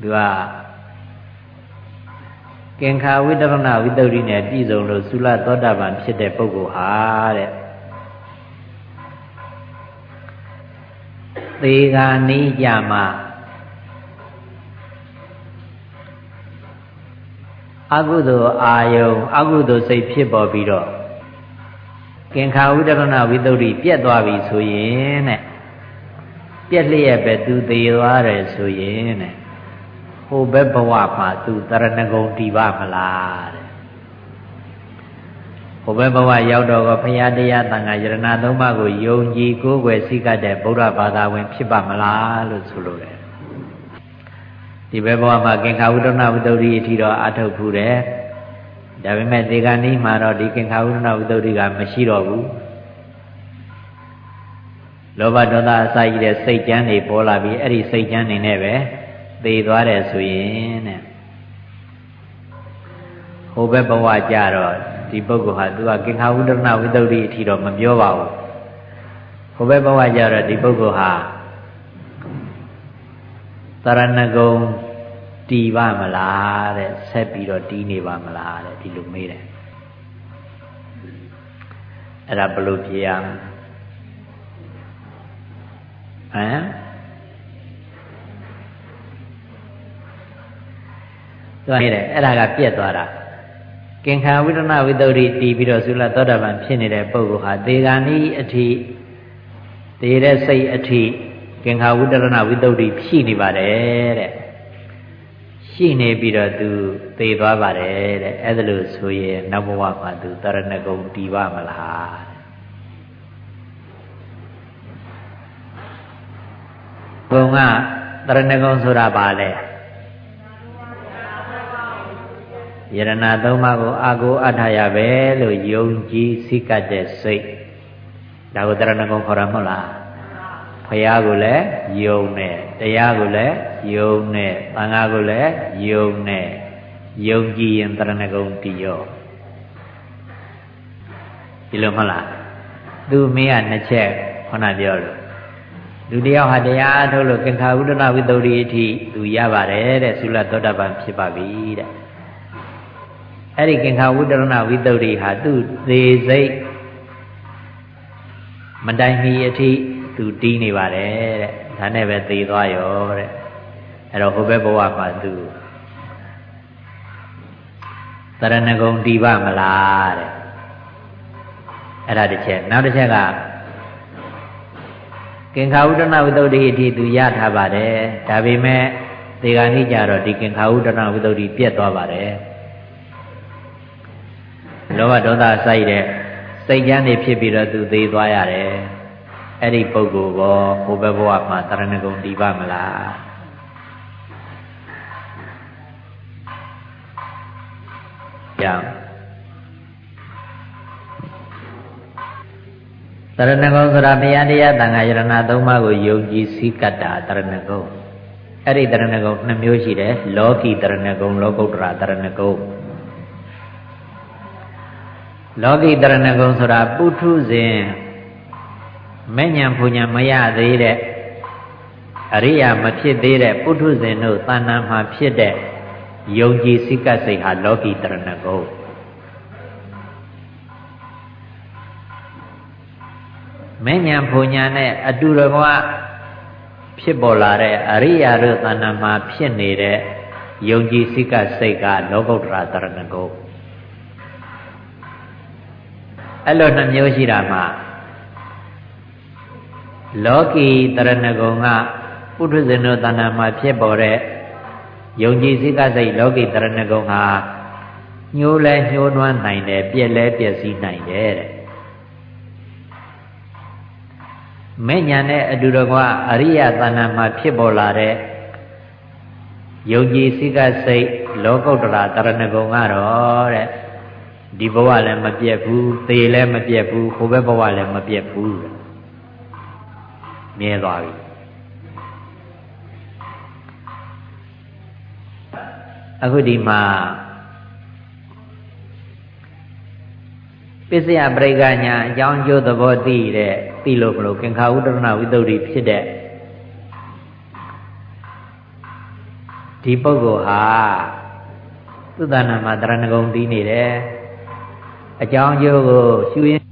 A: သူကကင်္ခာဝိတရဏဝိတ္တုရိနဲ့ပြည်စုံလို့သုလသောတာပန်ဖြစ်တဲ့ပုဂ္ဂိုလ်ဟာတဲ့သေဂာနိကြမှာ အကုသိုလ်အာယုံအကုသိုလ်စိတ်ဖြစ်ပေါ်ပြီးတော့ကင်္ခာဥဒရဏဝိတ္တုပြက်သွားပြီဆိုရင်တဲ့ပြက်လျက်ပဲသူသေးသွားတယ်ဆိုရင်တဲ့ဟိုဘက်ဘဝမှာသူတရဏဂုံတည်ပါမလားတဲ့ဟိုဘက်ဘဝရောက်တော့ကဘုရားတရားတန်ခါယရဏသုံးပါးကိုယုံကြည်ကိုးကွယ်စိတ်ကတဲ့ဗုဒ္ဓဘာသာဝင် ဖြစ်ပါမလားလို့ဆိုလိုတယ် ဒီဘက်ဘဝမှာကင်္ခာဝုဒ္ဒနာဝတ္တုရိအထိတော့အထုတ်ဖူးတယ်ဒါပေမဲ့ဒီကနေ့မှာတော့ဒီကင်္ခာဝုဒ္ဒနာဝတ္တုရိကမရှိတော့ဘူးလောဘဒေါသအစရှိတဲ့စိတ်ကြမ်းတွေပေါ်လာပြီးအဲ့ဒီစိတ်ကြမ်းတွေနဲ့ပဲသေသွားတယ်ဆိုရင်တဲ့ဟိုဘက်ဘဝကြတော့ဒီပုဂ္ဂိုလ်ဟာသူကကင်္ခာဝုဒ္ဒနာဝိတ္တုရိအထိတော့မပြောပါဘူးဟိုဘက်ဘဝကြတော့ဒီပုဂ္ဂိုလ်ဟာ တရဏဂုံတည်ပါမလားတဲ့ဆက်ပြီးတော့တည်နေပါမလားတဲ့ဒီလိုမေးတယ်အဲ့ဒါဘယ်လိုဖြေရမလဲဟမ်သူကနေတဲ့အဲ့ဒါကပြက်သွားတာကင်္ခာဝိဒနာဝိတ္တုတည်ပြီးတော့သုလသောတာပန်ဖြစ်နေတဲ့ပုဂ္ဂိုလ်ဟာဒေဂာနိအထိဒေတဲ့စိတ်အထိ ကင်္ခာဝိတရဏဝိတ္တုဖြိနေပါတယ်တဲ့ရှိနေပြီးတော့သူသေသွားပါတယ်တဲ့အဲ့ဒါလို့ဆိုရင်နောက်ဘဝမှာသူတရဏဂုံတည်ပါမလားဘုံကတရဏဂုံဆိုတာပါလေယရဏသုံးပါးကိုအာကိုအထာရပဲလို့ယုံကြည်စိတ်ကတဲ့စိတ်ဒါကိုတရဏဂုံခေါ်ရမဟုတ်လား ဖရာကိုလည်းယုံနဲ့တရားကိုလည်းယုံနဲ့သံဃာကိုလည်းယုံနဲ့ယုံကြည်ရင်တရဏဂုံတည်ရောဒီလိုမဟုတ်လားသူမင်းကနှစ်ချက်ခဏပြောလို့လူတယောက်ဟာတရားအထုတ်လို့ကင်္ခာဥဒနာဝိတ္တုရိအထိသူရပါတယ်တဲ့သုလသောတပန်ဖြစ်ပါပြီတဲ့အဲ့ဒီကင်္ခာဝိတ္တရဏဝိတ္တုရိဟာသူ့သေးစိတ်မတိုင်မီအထိ သူတီးနေပါတယ်တဲ့ဒါနဲ့ပဲသေသွားရောတဲ့အဲ့တော့ဟိုဘက်ဘဝမှာသူတရဏဂုံတီးပါမလားတဲ့အဲ့ဒါတစ်ချက်နောက်တစ်ချက်ကကင်္ခာဥဒနာဝိတ္တုအထိသူရထားပါတယ်ဒါပေမဲ့ဒီကနေ့ကျတော့ဒီကင်္ခာဥဒနာဝိတ္တုပြက်သွားပါတယ်လောဘဒေါသစိုက်တဲ့စိတ်ကြမ်းတွေဖြစ်ပြီးတော့သူသေးသွားရတယ် အဲ့ဒီပုဂ္ဂိုလ်ကောဟိုဘက်ဘဝမှာတရဏဂုံတည်ပါမလားကြောင့်တရဏဂုံဆိုတာဘုရားတရားတန်ခါယရဏသုံးပါးကိုယုံကြည်စည်းကတ်တာတရဏဂုံအဲ့ဒီတရဏဂုံနှစ်မျိုးရှိတယ်လောကီတရဏဂုံလောကုတ္တရာတရဏဂုံလောကီတရဏဂုံဆိုတာပုထုဇဉ် မဲ့ညာဖူညာမရသေးတဲ့အရိယာမဖြစ်သေးတဲ့ပုထုဇဉ်တို့တဏ္ဍာမှာဖြစ်တဲ့ယုံကြည်စိတ်ကစိတ်ဟာလောကီတရဏဂုံမဲ့ညာဖူညာနဲ့အတူတကွဖြစ်ပေါ်လာတဲ့အရိယာတို့တဏ္ဍာမှာဖြစ်နေတဲ့ယုံကြည်စိတ်ကစိတ်ကလောကုတ္တရာတရဏဂုံအဲ့လိုနှမျိုးရှိတာမှာ လောကီတရဏဂုံကပုထုဇဉ်တို့တဏ္ဍာမှာဖြစ်ပေါ်တဲ့ယုံကြည်စိတ်ကစိတ်လောကီတရဏဂုံဟာညှိုးလဲညှိုးနွမ်းနိုင်တယ်ပြက်လဲပြက်စီးနိုင်တယ်တဲ့မဲ့ညာနဲ့အတူတကွအရိယတဏ္ဍာမှာဖြစ်ပေါ်လာတဲ့ယုံကြည်စိတ်ကစိတ်လောကုတ္တရာတရဏဂုံကတော့တဲ့ဒီဘဝလည်းမပြတ်ဘူးသေလည်းမပြတ်ဘူးဟိုဘက်ဘဝလည်းမပြတ်ဘူး မြဲသွားပြီအခုဒီမှာပစ္စယပရိက္ခညာအကြောင်းကျိုးသဘောသိတဲ့သိလို့မလို့ကင်္ခာဥဒ္ဒရဏဝိတ္တုဖြစ်တဲ့ဒီပုဂ္ဂိုလ်ဟာသုဒ္ဓနာမှာတရဏဂုံတည်နေတယ်အကြောင်းကျိုးကိုရှုရင်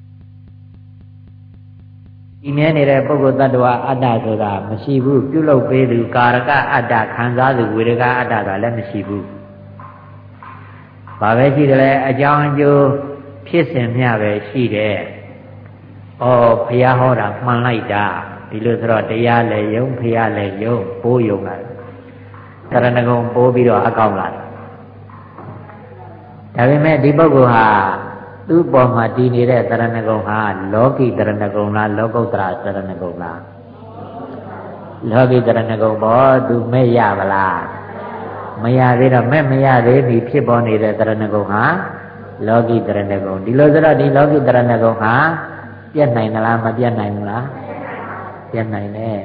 A: ဒီမြဲနေတဲ့ပုဂ္ဂိုလ်တ attva အတ္တဆိုတာမရှိဘူးပြုလုပ်ပေးသူကာရကအတ္တခံစားသူဝေဒကအတ္တကလည်းမရှိဘူးဘာပဲရှိတယ်လဲအကြောင်းအကျိုးဖြစ်စဉ်မျှပဲရှိတယ်။ဩဘုရားဟောတာမှန်လိုက်တာဒီလိုဆိုတော့တရားလည်းယုံဘုရားလည်းယုံပိုးယုံလာတယ်။တရဏဂုံပိုးပြီးတော့အကောင်းလာတယ်။ဒါပေမဲ့ဒီပုဂ္ဂိုလ်ဟာ သူ့ပေါ်မှာတည်နေတဲ့တရဏဂုံဟာလောကီတရဏဂုံလားလောကုတ္တရာတရဏဂုံလားလောကီတရဏဂုံပေါ်သူမဲ့ရပါလားမရသေးတော့မဲ့မရသေးပြီဖြစ်ပေါ်နေတဲ့တရဏဂုံဟာလောကီတရဏဂုံဒီလိုဆိုတော့ဒီလောကီတရဏဂုံဟာပြတ်နိုင်သလားမပြတ်နိုင်ဘူးလားပြတ်နိုင်တယ်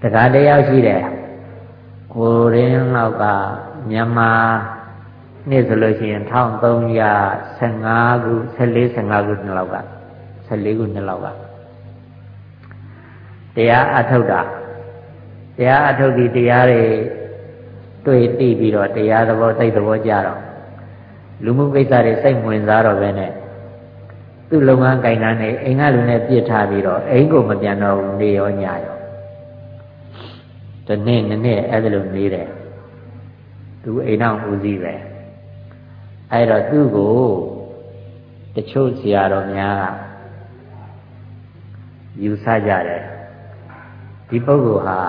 A: တခါတယောက်ရှိတယ်ကိုရင်းလောက်ကမြန်မာ နေ့ဆိုလို့ရှိရင်1315ခု14 15ခုနှစ်လောက်က14ခုနှစ်လောက်ကတရားအထုတ်တာတရားအထုတ်ဒီတရားတွေတွေ့သိပြီးတော့တရားသဘောသိသဘောကြတော့လူမှုကိစ္စတွေစိတ်ဝင်စားတော့ပဲနဲ့သူ့လုပ်ငန်းကိုင်တာနဲ့အိမ်ကလူနဲ့ပြစ်ထားပြီးတော့အိမ်ကိုမပြန်တော့ဘူးနေရောညရောဒီနေ့နေ့အဲ့ဒါလိုနေတယ်သူအိမ်အောင်ဦးစီးပဲ အဲ့တော့သူ့ကိုတချို့ဆရာတော်များကယူဆကြတယ်ဒီပုဂ္ဂိုလ်ဟာ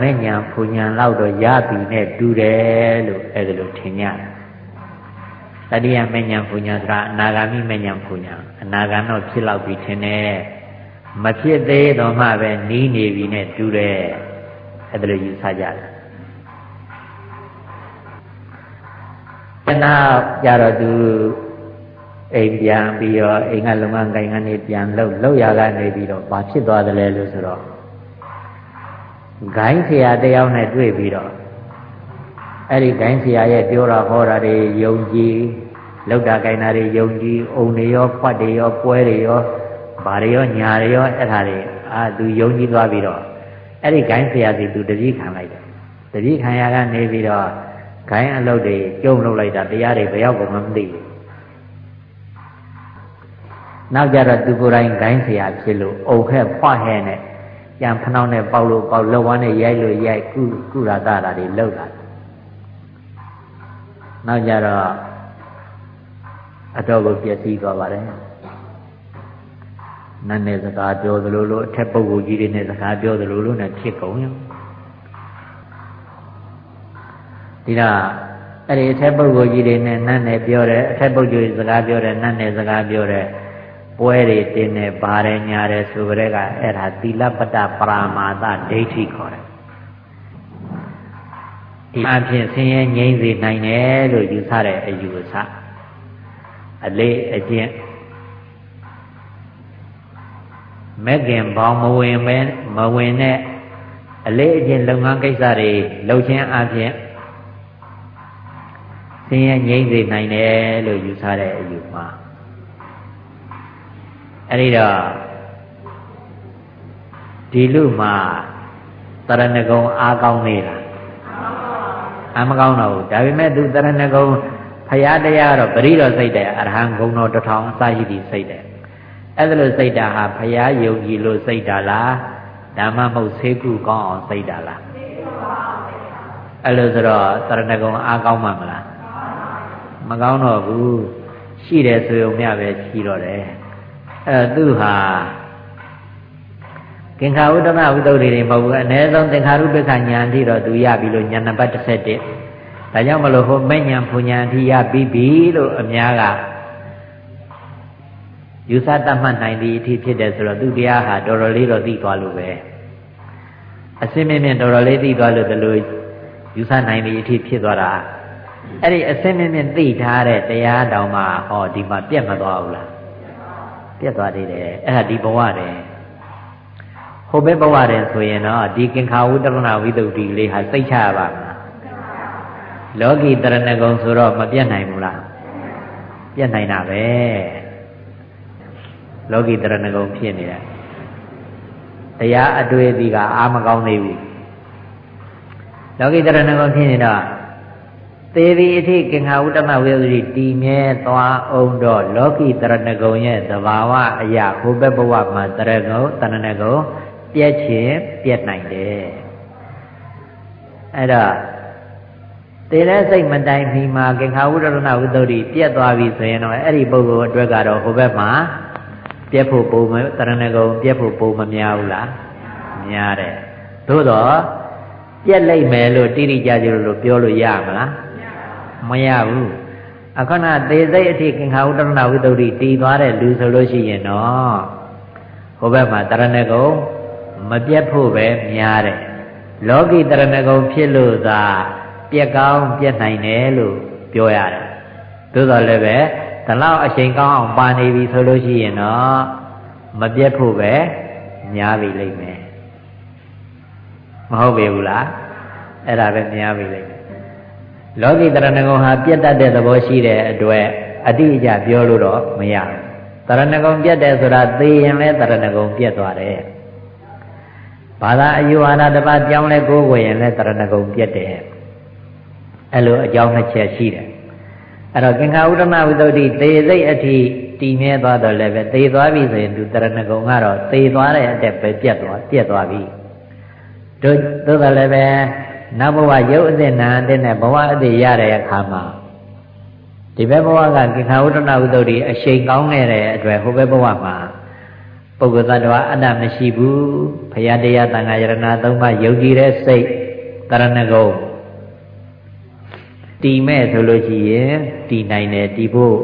A: မဉ္ဇဉ်ဖူဉ္ဇဉ်လောက်တော့ရပြီနဲ့တူတယ်လို့အဲ့ဒါလိုထင်ကြတယ်တတိယမဉ္ဇဉ်ပူညာဆိုတာအနာဂါမိမဉ္ဇဉ်ပူညာအနာဂံတော့ဖြစ်လောက်ပြီထင်တယ်မဖြစ်သေးတော့မှပဲနီးနေပြီနဲ့တူတယ်အဲ့ဒါလိုယူဆကြတယ် နာကြတော့သူအိမ်ပြန်ပြီးတော့အိမ်ကလုံငန်းကိုင်ကနေပြန်လှုပ်လှုပ်ရကနေပြီးတော့ဘာဖြစ်သွားတယ်လဲလို့ဆိုတော့ဂိုင်းဆရာတယောက်နဲ့တွေ့ပြီးတော့အဲ့ဒီဂိုင်းဆရာရဲ့ပြောတာဟောတာတွေယုံကြည်လောက်တာကိုင်တာတွေယုံကြည်အုံတွေရောဖွက်တွေရောပွဲတွေရောဘာတွေရောညာတွေရောအဲ့ဒါတွေအာသူယုံကြည်သွားပြီးတော့အဲ့ဒီဂိုင်းဆရာစီသူတတိခံလိုက်တယ်တတိခံရကနေပြီးတော့ ဂိုင်းအလုပ်တွေကျုံလုပ်လိုက်တာတရားတွေဘယ်ရောက်မှမသိဘူးနောက်ကြတော့သူကိုယ်တိုင်ဂိုင်းဆရာဖြစ်လို့အုံခက်ဖွဟဲနဲ့ကြံဖနှောင်းနဲ့ပေါက်လို့ပေါက်လောက်ဝမ်းနဲ့ရိုက်လို့ရိုက်ကုကုရတာတာတွေလောက်လာနောက်ကြတော့အတော်ကိုပျက်စီးသွားပါတယ်နတ်နဲ့စကားပြောသလိုလိုအထက်ပုဂ္ဂိုလ်ကြီးတွေနဲ့စကားပြောသလိုလိုနဲ့ဖြစ်ကုန်ရော ဒီတော့အဲ့ဒီအထက်ပုဂ္ဂိုလ်ကြီးတွေနဲ့နတ်နဲ့ပြောတယ်အထက်ပုဂ္ဂိုလ်စကားပြောတယ်နတ်နဲ့စကားပြောတယ်ပွဲတွေတင်းနေပါတယ်ညာတယ်ဆိုကြတဲ့ကအဲ့ဒါသီလပတ္တပရာမာသဒိဋ္ဌိခေါ်တယ်ဒီအဖြစ်ဆင်းရဲငြိမ့်စေနိုင်တယ်လို့ယူဆတဲ့အယူအဆအလေးအကျင့်မက်ကင်ဘောင်မဝင်ပဲမဝင်နဲ့အလေးအကျင့်လုပ်ငန်းကိစ္စတွေလုပ်ခြင်းအပြင် ဆင်းရဲငြိမ့်စေနိုင်တယ်လို့ယူဆတဲ့အယူမှာအဲ့ဒီတော့ဒီလူမှာတရဏဂုံအားကောင်းနေတာအမကောင်းတော့ဘူးဒါပေမဲ့သူတရဏဂုံဖရာတရားတော့ပရိတော်စိတ်တယ်အရဟံဂုံတော်တထောင်အစရှိသည်စိတ်တယ်အဲ့ဒါလို့စိတ်တာဟာဖရာယုံကြည်လို့စိတ်တာလားဓမ္မမဟုတ်ဆေးကုကောင်းအောင်စိတ်တာလားအဲ့လိုဆိုတော့တရဏဂုံအားကောင်းမှမလား မကောင်းတော့ဘူးရှိတယ်ဆိုုံမျှပဲရှိတော့တယ်အဲ့သူဟာကင်္ခာဥဒ္ဓမဝိသုဒ္ဓိတွေမဟုတ်ဘူးအ ਨੇ ဆုံးသင်္ခါရုပ္ပခဉာဏ်အထိတော့သူရပြီလို့ဉာဏ်နံပါတ်17ဒါကြောင့်မလို့ဟိုမဲ့ဉာဏ်ဖူဉာဏ်အထိရပြီးပြီလို့အများကယူဆတတ်မှတ်နိုင်သည့်အထိဖြစ်တယ်ဆိုတော့သူတရားဟာတော်တော်လေးတော့သိသွားလို့ပဲအစင်းမြင့်မြင့်တော်တော်လေးသိသွားလို့တလို့ယူဆနိုင်သည့်အထိဖြစ်သွားတာ အဲ့ဒီအစင်းမြင့်မြင့်သိထားတဲ့တရားတောင်မှဟောဒီမှာပြတ်မသွားဘူးလားပြတ်သွားသေးတယ်အဲ့ဒါဒီဘဝတည်းဟိုဘက်ဘဝတည်းဆိုရင်တော့ဒီကင်္ခာဝုတ္တရဏဝိတုဒ္ဓိလေးဟာစိတ်ချရပါမလားလောကီတရဏဂုံဆိုတော့မပြတ်နိုင်ဘူးလားပြတ်နိုင်တာပဲလောကီတရဏဂုံဖြစ်နေတယ်တရားအတွေ့အထိကအာမကောင်းသေးဘူးလောကီတရဏဂုံဖြစ်နေတော့ သေဒီအထိကင်္ခာဝတ္တမဝိသုဒ္ဓိတည်မြဲသွားအောင်တော့လောကီတရဏဂုံရဲ့သဘာဝအရာဘုဘဘဝမှာတရဏဂုံတဏ္ဍဂုံပြက်ခြင်းပြက်နိုင်တယ်အဲ့တော့တည်တဲ့စိတ်မတိုင်မီမှာကင်္ခာဝုဒရဏဝိတ္တုပြက်သွားပြီဆိုရင်တော့အဲ့ဒီပုဂ္ဂိုလ်အတွက်ကတော့ဟိုဘက်မှာပြက်ဖို့ပုံမတရဏဂုံပြက်ဖို့ပုံမများဘူးလားများတယ်သို့တော့ပြက်လိုက်မယ်လို့တိတိကျကျလို့ပြောလို့ရမလား မရဘူးအခဏသေစိတ်အထိကင်္ခာဝတ္တရဏဝိတ္တုတည်သွားတဲ့လူဆိုလို့ရှိရင်တော့ဟိုဘက်မှာတရဏဂုံမပြတ်ဖို့ပဲများတယ်လောကီတရဏဂုံဖြစ်လို့သာပြက်ကောင်းပြက်နိုင်တယ်လို့ပြောရတယ်သို့တော်လည်းပဲဒီလောက်အချိန်ကောင်းအောင်ပါနေပြီဆိုလို့ရှိရင်တော့မပြတ်ဖို့ပဲများပြီလိမ့်မယ်မဟုတ်ပေဘူးလားအဲ့ဒါပဲများပြီလိမ့်မယ် လောကီတရဏဂုံဟာပြတ်တတ်တဲ့သဘောရှိတဲ့အတွက်အတိအကျပြောလို့တော့မရဘူးတရဏဂုံပြတ်တယ်ဆိုတာသေရင်လည်းတရဏဂုံပြတ်သွားတယ်ဘာသာအယူဝါဒတစ်ပါးပြောင်းလဲကိုးကွယ်ရင်လည်းတရဏဂုံပြတ်တယ်အဲ့လိုအကြောင်းနှစ်ချက်ရှိတယ်အဲ့တော့ကင်္ခာဥဒ္ဒနာဝိတ္တုသေစိတ်အထိတည်မြဲသွားတော့လည်းပဲသေသွားပြီဆိုရင်သူတရဏဂုံကတော့သေသွားတဲ့အတက်ပဲပြတ်သွားပြတ်သွားပြီတို့သို့တော်လည်းပဲ နောက်ဘဝရုပ်အသစ်နာအသစ်နဲ့ဘဝအသစ်ရတဲ့အခါမှာဒီဘက်ဘဝကကိခာဝတ္တနာဝိတ္တုဒီအရှိန်ကောင်းနေတဲ့အတွက်ဟိုဘက်ဘဝမှာပုဂ္ဂိုလ်သတ္တဝါအတ္တမရှိဘူးဘုရားတရားသံဃာယရဏသုံးပါးယုံကြည်တဲ့စိတ်တရဏဂုံတည်မဲ့ဆိုလို့ရှိရင်တည်နိုင်တယ်တည်ဖို့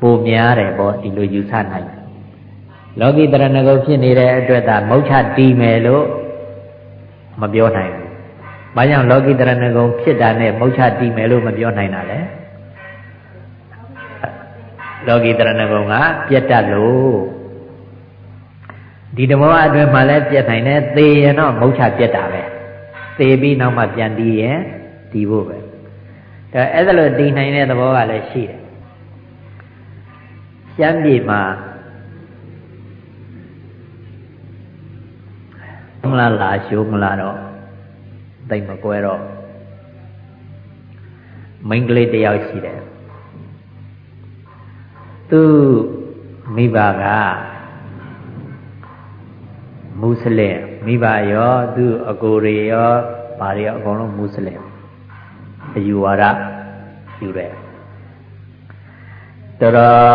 A: ပိုများတယ်ပေါ့ဒီလိုယူဆနိုင်လောကီတရဏဂုံဖြစ်နေတဲ့အတွက်သာမௌချတည်မယ်လို့မပြောနိုင်ဘူး။ ဘာကြောင့်လောကီတရဏဂုံဖြစ်တာနဲ့မုတ်ချတည်မယ်လို့မပြောနိုင်တာလဲ။လောကီတရဏဂုံကပြတ်တတ်လို့ဒီတဘောအတွင်းမှာလည်းပြတ်နိုင်တယ်သေရင်တော့မုတ်ချပြတ်တာပဲ။သေပြီးနောက်မှပြန်တည်ရင်တည်ဖို့ပဲ။ဒါအဲ့ဒါလို့တည်နိုင်တဲ့သဘောကလည်းရှိတယ်။ရှမ်းပြည်မှာမလားလာရှိုးမလားတော့ တိတ်မကွဲတော့မိန်းကလေးတယောက်ရှိတယ်သူမိဘကမွတ်စလင်မိဘရောသူအကိုတွေရောဘာတွေရောအကုန်လုံးမွတ်စလင်အယူဝါဒယူတယ်တော်တော်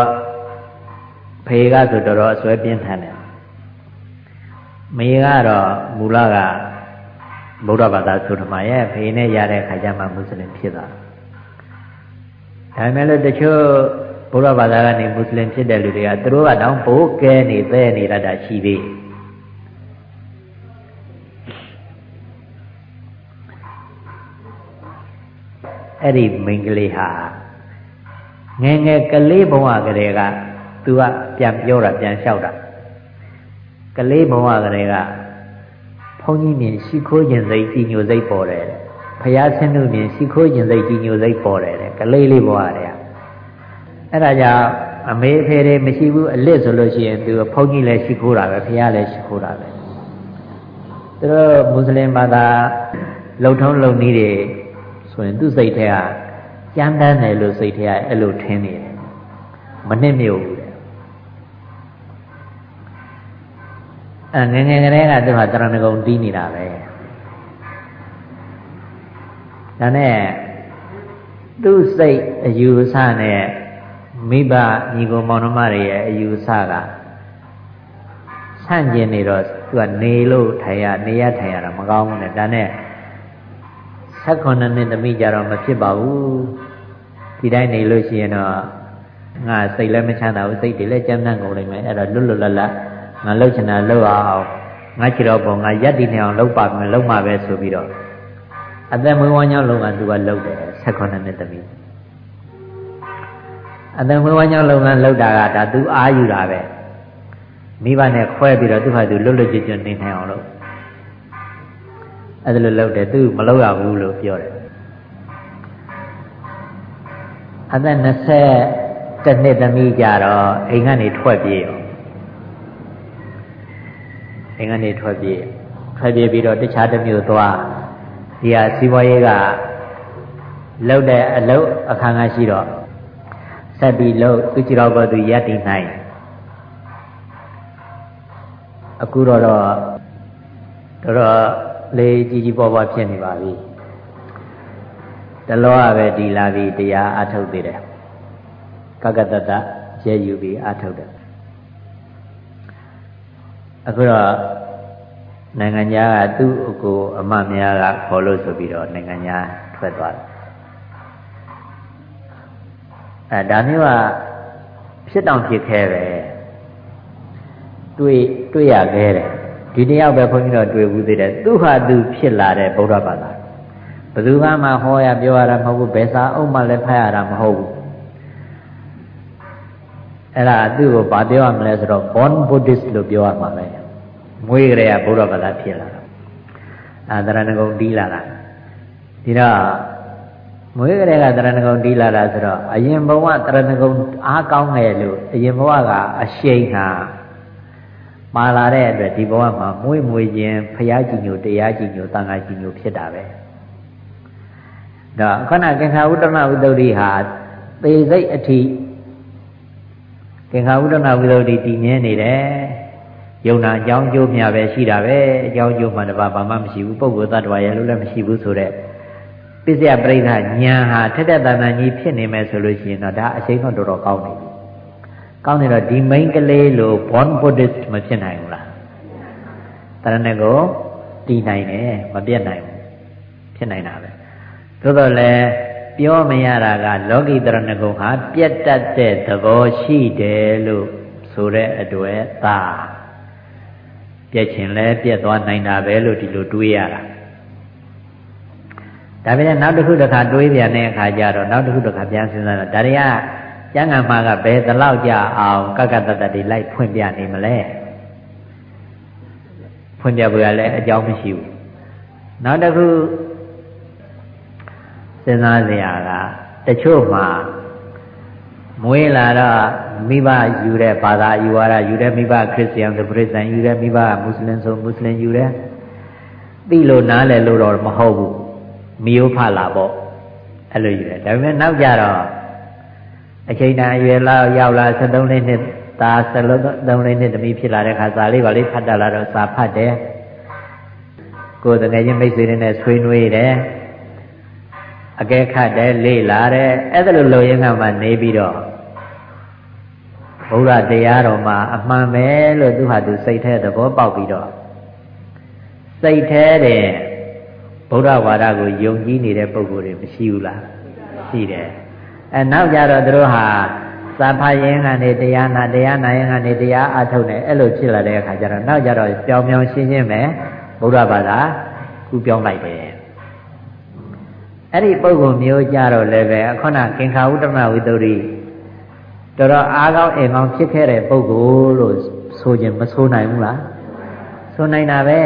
A: ဖေကဆိုတော်တော်အစွဲပြင်းထန်တယ်မေကတော့မူလက ဗုဒ္ဓဘာသာဆိုဓမ္မရဲ့ဖေနဲ့ရတဲ့ခါကျမှမွတ်စလင်ဖြစ်သွားဒါပေမဲ့လည်းတချို့ဗုဒ္ဓဘာသာကနေမွတ်စလင်ဖြစ်တဲ့လူတွေကသူတို့ကတောင်ပိုးကဲနေသဲနေရတာရှိသေးအဲ့ဒီမိန်းကလေးဟာငယ်ငယ်ကလေးဘဝကလေးကသူကပြန်ပြောတာပြန်လျှောက်တာကလေးဘဝကလေးကဘု န်းကြီးမြင်ရှိခိုးခြင်းစိတ်ကြီးညိုစိတ်ပေါ်တယ်ဖရာဆင်းတို့မြင်ရှိခိုးခြင်းစိတ်ကြီးညိုစိတ်ပေါ်တယ်ကလေးလေးဘဝတည်းအဲ့ဒါကြောင့်အမေအဖေတွေမရှိဘူးအလစ်ဆိုလို့ရှိရင်သူဘုန်းကြီးလည်းရှိခိုးတာပဲဖရာလည်းရှိခိုးတာပဲသူတို့မွတ်စလင်ဘာသာလုံထုံးလုံနည်းတွေဆိုရင်သူ့စိတ်ထဲကကြမ်းတမ်းတယ်လို့စိတ်ထဲကအဲ့လိုထင်နေတယ်မနစ်မြုပ်ဘူး အဲငငယ်ကလေးကသူကတရဏဂုံတီးနေတာပဲဒါနဲ့သူ့စိတ်အယူအဆနဲ့မိဘညီကိုမောင်နှမတွေရဲ့အယူအဆကဆန့်ကျင်နေတော့သူကနေလို့ထိုင်ရနေရထိုင်ရတာမကောင်းဘူးနဲ့ဒါနဲ့16နှစ်သမီးကြတော့မဖြစ်ပါဘူးဒီတိုင်းနေလို့ရှိရင်တော့ငါစိတ်လည်းမချမ်းသာဘူးစိတ်တွေလည်းကြမ်းတမ်းကုန်လိမ့်မယ်အဲ့တော့လွတ်လွတ်လပ်လပ် ငါလှုပ်ချင်တာလှုပ်အောင်ငါခြေတော်ပေါ်ငါရက်တည်နေအောင်လှုပ်ပါမယ်လှုပ်မှာပဲဆိုပြီးတော့အသက်မွေးဝမ်းကြောင်းလုပ်ငန်းသူကလှုပ်တယ်16နှစ်သမီးအသက်မွေးဝမ်းကြောင်းလုပ်ငန်းလှုပ်တာကဒါသူအားယူတာပဲမိဘနဲ့ခွဲပြီးတော့သူ့ဟာသူလွတ်လွတ်ကျွတ်ကျွတ်နေနိုင်အောင်လို့အဲ့ဒါလိုလုပ်တယ်သူမလုပ်ရဘူးလို့ပြောတယ်အသက်20နှစ်သမီးကြတော့အိမ်ကနေထွက်ပြေးရော အိမ်ကနေထွက်ပြေးထွက်ပြေးပြီးတော့တခြားတစ်မျိုးသွားဒီဟာစီးပွားရေးကလှုပ်တဲ့အလုပ်အခန်းကရှိတော့ဆက်ပြီးလှုပ်သူကြည့်တော့ကသူရပ်တည်နိုင်အခုတော့တော့တော်တော်လေးကြီးကြီးပွားပွားဖြစ်နေပါပြီတလောကပဲဒီလာပြီတရားအထုတ်သေးတယ်ကကတတရဲယူပြီးအထုတ်တယ် အခုတော့နိုင်ငံသားကသူ့အကိုအမများကခေါ်လို့ဆိုပြီးတော့နိုင်ငံသားထွက်သွားတယ်အဲဒါမျိုးကဖြစ်တောင်ဖြစ်ခဲပဲတွေ့တွေ့ရခဲ့တယ်ဒီတယောက်ပဲခွန်ကြီးတော့တွေ့ဘူးသေးတယ်သူဟာသူဖြစ်လာတဲ့ဗုဒ္ဓဘာသာဘယ်သူမှဟောရပြောရတာမဟုတ်ဘူးဘယ်စာအုပ်မှလည်းဖတ်ရတာမဟုတ်ဘူး အဲ့ဒါသူ့ကိုဗာပြောရမလဲဆိုတော့ born buddhist လို့ပြောရမှာပဲမွေးကြရဗုဒ္ဓဘာသာဖြစ်လာတာအာတရဏဂုံတီးလာတာဒီတော့မွေးကြတဲ့ကတရဏဂုံတီးလာတာဆိုတော့အရင်ဘဝတရဏဂုံအားကောင်းတယ်လို့အရင်ဘဝကအရှိန်ဟာမာလာတဲ့အတွက်ဒီဘဝမှာမွေးမွေခြင်းဖရာကြည်ညိုတရားကြည်ညိုတန်ခါကြည်ညိုဖြစ်တာပဲဒါခဏကင်္ခာဝုတ္တနာဝိတ္တုဟာသေစိတ်အထိ ကင်္ခာဝုဒ္ဒနာဝိသုဒ္ဓိတည်မြဲနေတယ်ယုံနာအကြောင်းကျိုးမြပဲရှိတာပဲအကြောင်းကျိုးမှတပါဘာမှမရှိဘူးပုဂ္ဂိုလ်သတ္တဝါရဲ့လို့လည်းမရှိဘူးဆိုတော့ပစ္စယပရိသညာဟာထက်တဲ့တဏ္ဍာကြီးဖြစ်နေမယ်ဆိုလို့ရှိရင်တော့ဒါအချိန်တော့တော်တော်ကောင်းနေပြီကောင်းနေတော့ဒီ main ကလေးလို့ born buddhist မဖြစ်နိုင်ဘူးလားတရဏကိုတည်နိုင်တယ်မပြတ်နိုင်ဘူးဖြစ်နိုင်တာပဲသို့တော့လည်း ပြောမရတာကလောကီတရဏဂုံဟာပြတ်တတ်တဲ့သဘောရှိတယ်လို့ဆိုတဲ့အတွက်သာပြက်ချင်လဲပြက်သွားနိုင်တာပဲလို့ဒီလိုတွေးရတာဒါပေမဲ့နောက်တစ်ခုတစ်ခါတွေးပြန်တဲ့အခါကျတော့နောက်တစ်ခုတစ်ခါပြန်စဉ်းစားတော့ဒါတွေကကျမ်းဂန်မှာကဘယ်တလောက်ကြအောင်ကကတတတွေလိုက်ဖွင့်ပြနေမလဲဖွင့်ပြဖို့ရလဲအကြောင်းမရှိဘူးနောက်တစ်ခု စဉ်းစားစရာကတချို့မှာမွေးလာတော့မိဘယူတဲ့ဘာသာယူဝါဒယူတဲ့မိဘခရစ်ယာန်သပရိသန်ယူတဲ့မိဘမွတ်စလင်ဆိုမွတ်စလင်ယူတဲ့သိလို့နားလည်လို့တော့မဟုတ်ဘူးမျိုးဖလာပေါ့အဲ့လိုယူတယ်ဒါပေမဲ့နောက်ကြတော့အချိန်တန်အရွယ်လောက်ရောက်လာ73လေးနှစ်သား73လေးနှစ်သမီးဖြစ်လာတဲ့ခါစာလေးပါလေးဖတ်တတ်လာတော့စာဖတ်တယ်ကိုယ်တကယ်ချင်းမိတ်ဆွေတွေနဲ့ဆွေးနွေးတယ် အကဲခတ်တယ်လေ့လာတယ်အဲ့ဒါလိုလိုရင်းကမှနေပြီးတော့ဘုရားတရားတော်မှာအမှန်ပဲလို့သူဟာသူစိတ်แท้သဘောပေါက်ပြီးတော့စိတ်แท้တဲ့ဗုဒ္ဓဝါဒကိုယုံကြည်နေတဲ့ပုဂ္ဂိုလ်တွေမရှိဘူးလားရှိတယ်အဲနောက်ကြတော့သူတို့ဟာစာဖတ်ရင်းကနေတရားနာတရားနာရင်ကနေတရားအထုတ်နေအဲ့လိုဖြစ်လာတဲ့အခါကျတော့နောက်ကြတော့ပြောင်းပြောင်းရှင်းရှင်းပဲဗုဒ္ဓဘာသာကူပြောင်းလိုက်တယ် အဲ့ဒီပုဂ္ဂိုလ်မျိုးကြတော့လည်းပဲခုနကင်္ခာဝုတ္တမဝိတ္တုရိတော်တော်အားကောင်းအိမ်ကောင်းဖြစ်ခဲ့တဲ့ပုဂ္ဂိုလ်လို့ဆိုခြင်းမဆိုနိုင်ဘူးလားဆိုနိုင်တာပဲ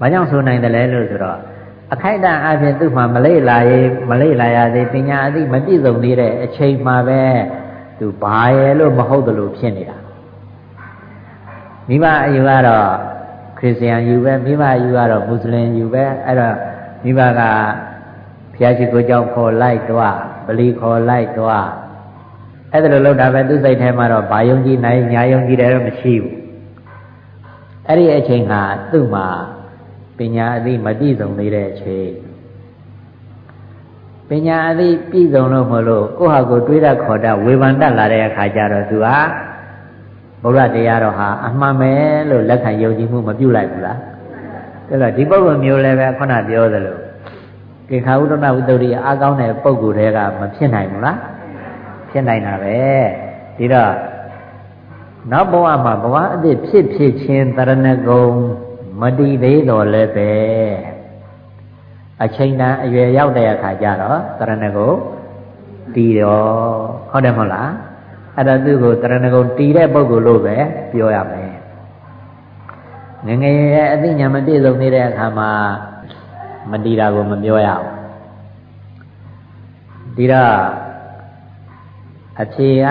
A: ဘာကြောင့်ဆိုနိုင်တယ်လဲလို့ဆိုတော့အခိုက်အတန့်အပြင်သူ့မှာမလိလာရေးမလိလာရသေးပညာအသိမပြည့်စုံသေးတဲ့အချိန်မှာပဲသူဘာရဲ့လို့မဟုတ်တယ်လို့ဖြစ်နေတာမိဘအယူကတော့ခရစ်ယာန်ယူပဲမိဘအယူကတော့မွတ်စလင်ယူပဲအဲ့တော့ မိဘကဘုရားရှိခိုးကြောင့်ခေါ်လိုက်တော့ဗလီခေါ်လိုက်တော့အဲ့ဒါလိုလုပ်တာပဲသူစိတ်ထဲမှာတော့ဘာယုံကြည်နိုင်ညာယုံကြည်တယ်တော့မရှိဘူးအဲ့ဒီအချိန်ဟာသူ့မှာပညာအသိမပြည့်စုံသေးတဲ့အချိန်ပညာအသိပြည့်စုံလို့မလို့ကိုယ့်ဟာကိုယ်တွေးတတ်ခေါ်တတ်ဝေဖန်တတ်လာတဲ့အခါကျတော့သူဟာဘုရားတရားတော်ဟာအမှန်ပဲလို့လက်ခံယုံကြည်မှုမပြုတ်လိုက်ဘူးလား အဲ့တော့ဒီပုဂ္ဂိုလ်မျိုးလည်းပဲခုနပြောသလိုကေခာဝုဒ္ဒနာဝိတ္တုရိအားကောင်းတဲ့ပုဂ္ဂိုလ်တွေကမဖြစ်နိုင်ဘူးလားဖြစ်နိုင်တာပဲဒီတော့နောက်ဘဝမှာဘဝအသစ်ဖြစ်ဖြစ်ချင်းတရဏဂုံမတည်သေးတော့လည်းပဲအချိန်တန်အရွယ်ရောက်တဲ့အခါကျတော့တရဏဂုံတည်တော့ဟုတ်တယ်မဟုတ်လားအဲ့တော့သူ့ကိုတရဏဂုံတည်တဲ့ပုဂ္ဂိုလ်လို့ပဲပြောရမယ် ငငယ်ရဲ့အသိဉာဏ်မပြည့်စုံနေတဲ့အခါမှာမတည်တာကိုမပြောရဘူးဒီတော့အဖြေက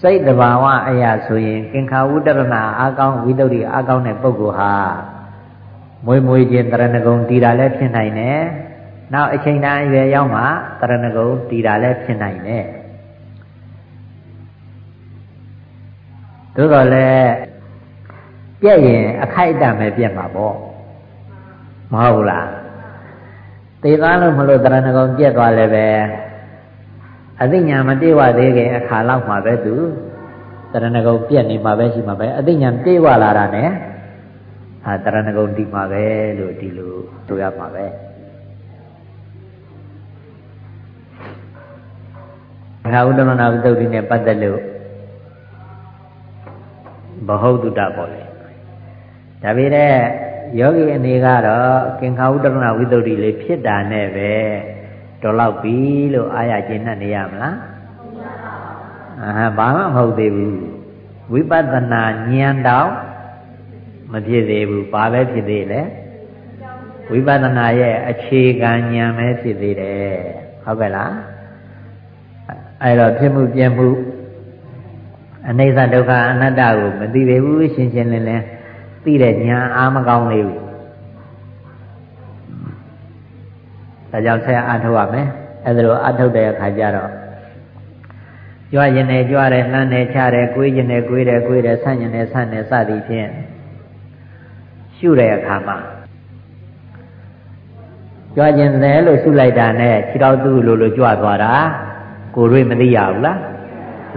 A: စိတ်တဘာဝအရာဆိုရင်ကင်္ခာဝုတ္တရဏအာကောင်းဝိတ္တုရိအာကောင်းတဲ့ပုဂ္ဂိုလ်ဟာမွေမွေချင်းတရဏဂုံတည်တာလည်းဖြစ်နိုင်တယ်။နောက်အချိန်တိုင်းရွယ်ရောက်မှတရဏဂုံတည်တာလည်းဖြစ်နိုင်တယ်။ သို့တော်လည်းပြက်ရင်အခိုက်အတန့်ပဲပြက်မှာပေါ့မဟုတ်ဘူးလားသေသွားလို့မလို့တရဏဂုံပြက်သွားလည်းပဲအသိဉာဏ်မပြေဝသေးခင်အခါလောက်မှာပဲသူတရဏဂုံပြက်နေမှာပဲရှိမှာပဲအသိဉာဏ်ပြေဝလာတာနဲ့ဟာတရဏဂုံဒီမှာပဲလို့ဒီလိုဆိုရမှာပဲဘာဝုဒ္ဓမနာဝိသုဒ္ဓိနဲ့ပတ်သက်လို့ ဘဟုတ်တုတ္တပေါ့လေဒါပေမဲ့ယောဂီအနေကတော့ကင်္ခာဝုဒ္ဓနာဝိသုဒ္ဓိလေးဖြစ်တာနဲ့ပဲတော်လောက်ပြီလို့အာရကျင့်နေရမလားအာဘာမှမဟုတ်သေးဘူးဝိပဿနာဉာဏ်တောင်မဖြစ်သေးဘူးဘာပဲဖြစ်သေးလဲဝိပဿနာရဲ့အခြေခံဉာဏ်ပဲဖြစ်သေးတယ်ဟုတ်ကဲ့လားအဲ့တော့ဖြစ်မှုပြမှု အနိစ္စဒုက္ခအနတ္တကိုမသိသေးဘူးရှင်းရှင်းလင်းလင်းသိတဲ့ဉာဏ်အားမကောင်းသေးဘူးဒါကြောင့်ဆက်အထုတ်ရမယ်အဲ့ဒါလိုအထုတ်တဲ့အခါကျတော့ကြွရင်နဲ့ကြွတယ်လှမ်းတယ်ချတယ်ကိုွေးရင်နဲ့ကိုွေးတယ်ကိုွေးတယ်ဆန့်ရင်နဲ့ဆန့်တယ်စသည်ဖြင့်ရှုတဲ့အခါမှာကြွခြင်းတယ်လို့ရှုလိုက်တာနဲ့ခြေတော်သူ့လိုလိုကြွသွားတာကိုရွေးမသိရဘူးလား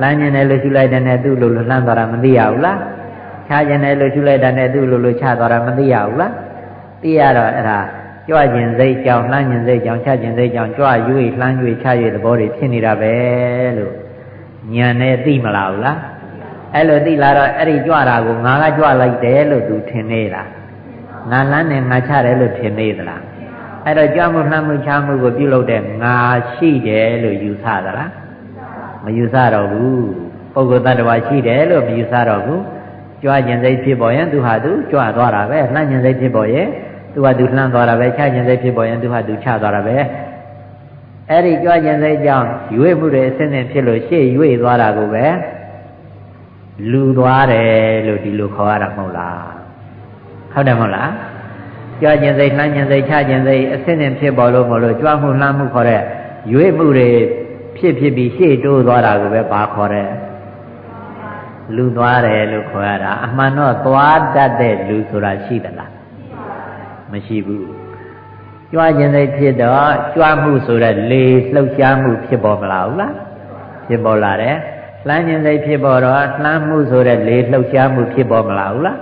A: လှမ်းခြင်းတယ်လို့ရှုလိုက်တဲ့နဲ့သူ့လိုလိုလှမ်းသွားတာမသိရဘူးလားချခြင်းတယ်လို့ရှုလိုက်တာနဲ့သူ့လိုလိုချသွားတာမသိရဘူးလားသိရတော့အဲ့ဒါကြွခြင်းစိတ်ကြောင့်လှမ်းခြင်းစိတ်ကြောင့်ချခြင်းစိတ်ကြောင့်ကြွ၍လှမ်း၍ချ၍သဘောတွေဖြစ်နေတာပဲလို့ဉာဏ်နဲ့သိမလားဘူးလားအဲ့လိုသိလာတော့အဲ့ဒီကြွတာကိုငါကကြွလိုက်တယ်လို့သူထင်နေတာငါလန်းနဲ့ငါချတယ်လို့ထင်နေသလားအဲ့တော့ကြွမှုနှမ်းမှုချမှုကိုပြုလုပ်တဲ့ငါရှိတယ်လို့ယူဆသလား မယူဆတော့ဘူးပုဂ္ဂိုလ်တ attva ရှိတယ်လို့မယူဆတော့ဘူးကြွခြင်းစိတ်ဖြစ်ပေါ်ရင်သူဟာသူကြွသွားတာပဲလှမ်းခြင်းစိတ်ဖြစ်ပေါ်ရင်သူဟာသူလှမ်းသွားတာပဲချခြင်းစိတ်ဖြစ်ပေါ်ရင်သူဟာသူချသွားတာပဲအဲ့ဒီကြွခြင်းစိတ်ကြောင့်ရွေ့မှုတွေအစစ်အစစ်ဖြစ်လို့ရှေ့ရွေ့သွားတာကိုပဲလူသွားတယ်လို့ဒီလိုခေါ်ရတာမဟုတ်လားဟုတ်တယ်မဟုတ်လားကြွခြင်းစိတ်လှမ်းခြင်းစိတ်ချခြင်းစိတ်အစစ်အစစ်ဖြစ်ပေါ်လို့မလို့ကြွမှုလှမ်းမှုခေါ်တဲ့ရွေ့မှုတွေ ဖြစ်ဖြစ်ပြီးရှေ့တိုးသွားတာကိုပဲဘာခေါ်တဲ့လူသွားတယ်လို့ခေါ်ရတာအမှန်တော့သွားတတ်တဲ့လူဆိုတာရှိသလားမရှိဘူးကြွားခြင်းစိတ်ဖြစ်တော့ကြွားမှုဆိုတဲ့လေလှုပ်ရှားမှုဖြစ်ပေါ်မလာဘူးလားဖြစ်ပေါ်လာတယ်လှမ်းခြင်းစိတ်ဖြစ်ပေါ်တော့လှမ်းမှုဆိုတဲ့လေလှုပ်ရှားမှုဖြစ်ပေါ်မလာဘူးလား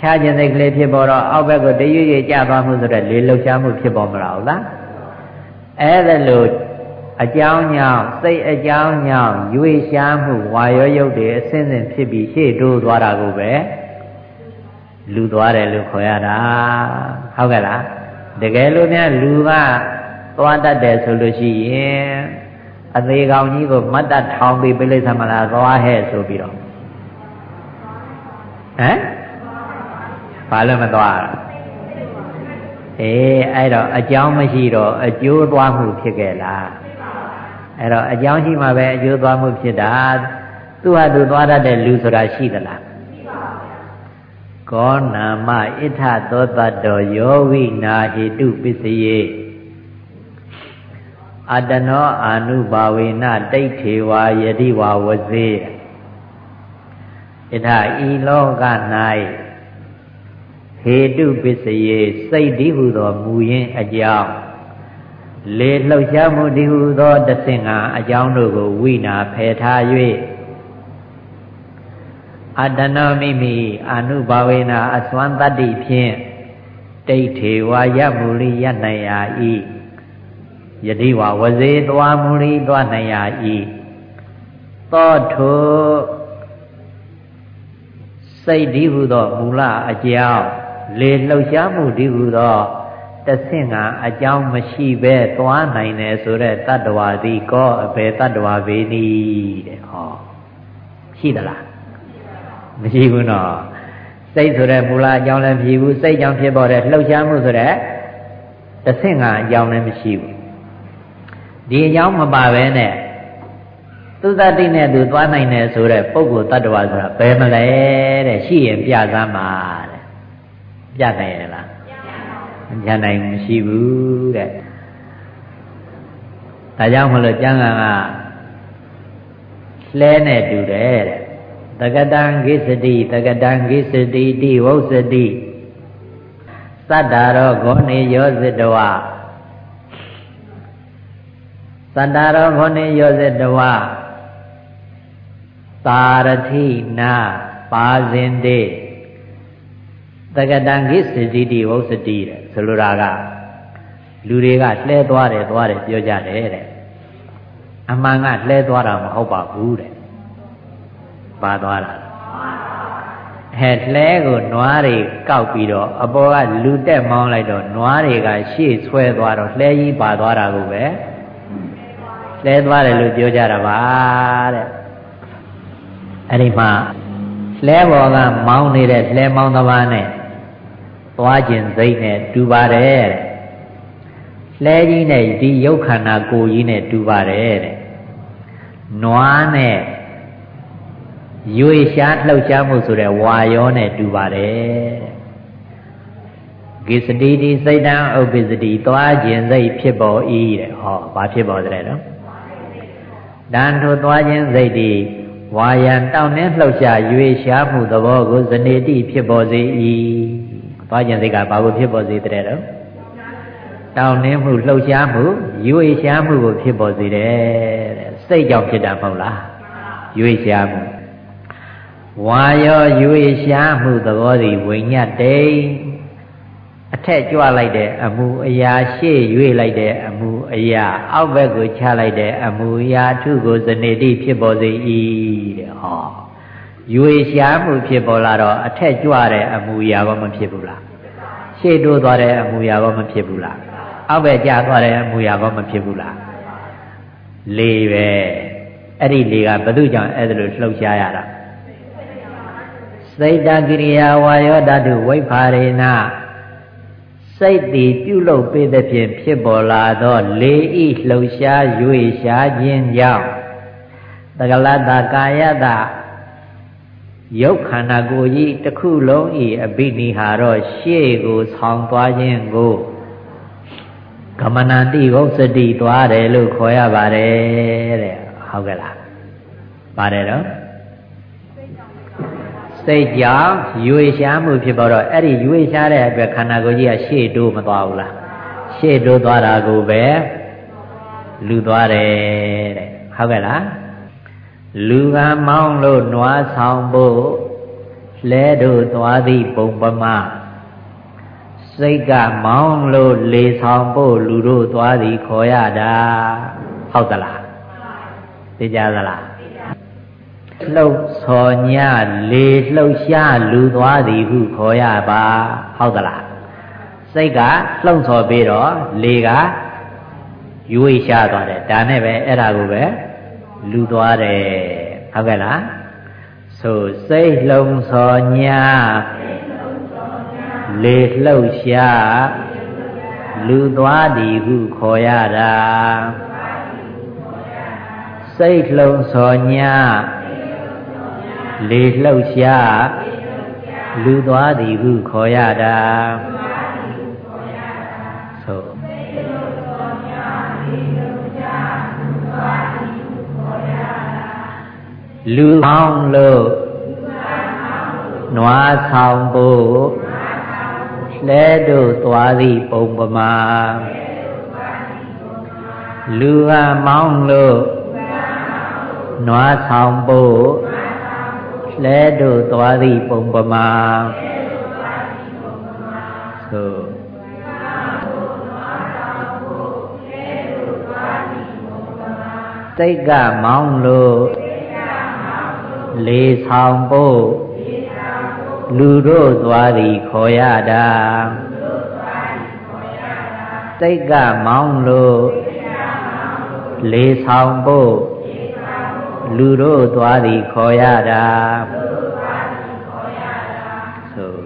A: ခြားခြင်းစိတ်ကလေးဖြစ်ပေါ်တော့အောက်ဘက်ကိုတရွေ့ရွေ့ကျသွားမှုဆိုတဲ့လေလှုပ်ရှားမှုဖြစ်ပေါ်မလာဘူးလားအဲ့ဒါလို့ အကြောင်းကြောင့်စိတ်အကြောင်းကြောင့်ရွေ့ရှားမှုဝါရောရုပ်တွေအစင်းစင်ဖြစ်ပြီးရှေ့တိုးသွားတာကိုပဲလူသွားတယ်လို့ခေါ်ရတာဟုတ်ကဲ့လားတကယ်လို့များလူကသွားတတ်တယ်ဆိုလို့ရှိရင်အသေးကောင်ကြီးကိုမတ်တထောင်ပြီးပြိဋိသမလာသွားဟဲ့ဆိုပြီးတော့ဟမ်ဘာလို့မသွားအေးအဲ့တော့အကြောင်းမရှိတော့အကျိုးသွားမှုဖြစ်ခဲ့လား အဲ့တော့အကြောင်းရှိမှပဲအကျိုးသွားမှုဖြစ်တာသူဟာသူသွားတတ်တဲ့လူဆိုတာရှိသလားကောနာမဣထသောတတောယောဝိနာဟိတုပစ္စယေအတနောအာနုဘာဝေနတိဋ္ဌေဝါယတိဝါဝဇေဣထဤလောက၌ဟေတုပစ္စယေစိတ်ဒီဟုသောမူရင်းအကြောင်း လေလှုပ်ရှားမှုဒီဟုသောတဆင့်ကအကြောင်းတို့ကိုဝိနာဖယ်ထား၍အတနောမိမိအာနုဘာဝေနာအစွမ်းတတ္တိဖြင့်တိဋ္ဌေဝါယမူလိယနိုင်ရာဤယတိဝဝဇေသွားမူလိသွားနိုင်ရာဤသောထုစိတ်ဒီဟုသောမူလအကြောင်းလေလှုပ်ရှားမှုဒီဟုသော တဆင့်ကအကြောင်းမရှိပဲသွားနိုင်တယ်ဆိုတဲ့တတ္တဝါသည်ကောအဘေတတ္တဝါဘေနီတဲ့ဟောရှိသလားမရှိဘူးနော်စိတ်ဆိုတဲ့မူလအကြောင်းလည်းမရှိဘူးစိတ်ကြောင့်ဖြစ်ပေါ်တဲ့လှုပ်ရှားမှုဆိုတဲ့တဆင့်ကအကြောင်းလည်းမရှိဘူးဒီအကြောင်းမပါဘဲနဲ့သူသတိနဲ့သူသွားနိုင်တယ်ဆိုတဲ့ပုဂ္ဂိုလ်တ attva ဆိုတာဘယ်မလဲတဲ့ရှိရင်ပြသမှာတဲ့ပြနိုင်ရလား ပြနိုင်မရှိဘူးတဲ့ဒါကြောင့်မလို့ကျမ်းဂန်ကလှဲနဲ့တူတယ်တဲ့တကတံကိစ္စတိတကတံကိစ္စတိတိဝုစတိသတ္တာရောဂောနေယောဇတဝသတ္တာရောဂောနေယောဇတဝသာရတိနာပါဇင်တေတ ကတံကိစ္စတိတိဝုစတိတဲ့ဆိုလိုတာကလူတွေကလှဲသွားတယ်သွားတယ်ပြောကြတယ်တဲ့အမှန်ကလှဲသွားတာမဟုတ်ပါဘူးတဲ့ပါသွားတာဟဲ့လှဲကိုနွားတွေကောက်ပြီးတော့အပေါ်ကလူတက်မောင်းလိုက်တော့နွားတွေကရှေ့ဆွဲသွားတော့လှဲကြီးပါသွားတာကိုပဲလှဲသွားတယ်လို့ပြောကြတာပါတဲ့အဲ့ဒီမှာလှဲပေါ်ကမောင်းနေတဲ့လှဲမောင်းသမားနဲ့ သွားခြင်းစိတ်နဲ့တူပါတယ်တဲ့လှဲကြီးနဲ့ဒီရုပ်ခန္ဓာကိုယ်ကြီးနဲ့တူပါတယ်တဲ့နွားနဲ့ရွေရှားလှုပ်ရှားမှုဆိုတဲ့ဝါယောနဲ့တူပါတယ်ကိစ္စတိတိစိတ်တံဥပ္ပစ္စတိသွားခြင်းစိတ်ဖြစ်ပေါ်၏တဲ့ဟောဘာဖြစ်ပေါ်တဲ့နော်တန်ထိုသွားခြင်းစိတ်ဒီဝါယံတောင်းနှင်းလှုပ်ရှားရွေရှားမှုသဘောကိုဇနေတိဖြစ်ပေါ်စေ၏ သွားခြင်းစိတ်ကဘာကိုဖြစ်ပေါ်စေတဲ့တော့တောင်းနှင်းမှုလှုပ်ရှားမှုရွေရှားမှုကိုဖြစ်ပေါ်စေတယ်တဲ့စိတ်ကြောင့်ဖြစ်တာမဟုတ်လားရွေရှားမှုဝါရောရွေရှားမှုသဘောသည်ဝိညာတိအထက်ကြွလိုက်တဲ့အမှုအရာရှေ့ရွေ့လိုက်တဲ့အမှုအရာအောက်ဘက်ကိုချလိုက်တဲ့အမှုအရာထုကိုဇနေတိဖြစ်ပေါ်စေ၏တဲ့ဟော ရွေရှားမှုဖြစ်ပေါ်လာတော့အထက်ကြွတဲ့အမှုအရာဘာမဖြစ်ဘူးလားရှေ့တိုးသွားတဲ့အမှုအရာဘာမဖြစ်ဘူးလားအောက်ဘက်ကျသွားတဲ့အမှုအရာဘာမဖြစ်ဘူးလားလေပဲအဲ့ဒီလေကဘု து ကြောင့်အဲ့ဒါလိုလှုပ်ရှားရတာစိတ်တကိရိယာဝါယောဓာတုဝိဖာရေနစိတ်သည်ပြုလုပ်ပေသဖြင့်ဖြစ်ပေါ်လာသောလေဤလှုပ်ရှား၍ရှားခြင်းကြောင့်တကလတ္တကာယတ ရုပ်ခန္ဓာကိုယ်ကြီးတစ်ခုလုံးဤအဘိနိဟာတော့ရှေ့ကိုဆောင်းသွားခြင်းကိုကမဏတိဂုစတိသွားတယ်လို့ခေါ်ရပါတယ်တဲ့ဟုတ်ကဲ့လားပါတယ်တော့စိတ်ကြောင့်ရွေရှားမှုဖြစ်ပေါ်တော့အဲ့ဒီရွေရှားတဲ့အတွက်ခန္ဓာကိုယ်ကြီးကရှေ့တိုးမသွားဘူးလားရှေ့တိုးသွားတာကိုပဲလူသွားတယ်တဲ့ဟုတ်ကဲ့လား လူကမောင်းလို့နွားဆောင်ဖို့လဲတို့သွားသည့်ပုံပမာစိတ်ကမောင်းလို့လေဆောင်ဖို့လူတို့သွားသည်ခေါ်ရတာဟုတ်သလားသိကြသလားလှုပ်ဆော်ညလေလှုပ်ရှားလူသွားသည်ဟုခေါ်ရပါဟုတ်သလားစိတ်ကလှုပ်ဆော်ပြီးတော့လေကရွေ့ရှားသွားတယ်ဒါနဲ့ပဲအဲ့ဒါကိုပဲ လူသွားတယ်ဟုတ်ကဲ့လားဆိုစိတ်လှုံဆော်ညလေလှုပ်ရှားလူသွားသည်ဟုခေါ်ရတာစိတ်လှုံဆော်ညလေလှုပ်ရှားလူသွားသည်ဟုခေါ်ရတာ လူအောင်လို့နွားဆောင်ဖို့လဲတို့သွားသည့်ပုံပမာလူကမောင်းလို့နွားဆောင်ဖို့လဲတို့သွားသည့်ပုံပမာသို့စိတ်ကမောင်းလို့ လေဆောင်ဖို့လူတို့သွားသည်ခေါ်ရတာစိတ်ကမောင်းလို့လေဆောင်ဖို့လူတို့သွားသည်ခေါ်ရတာဆို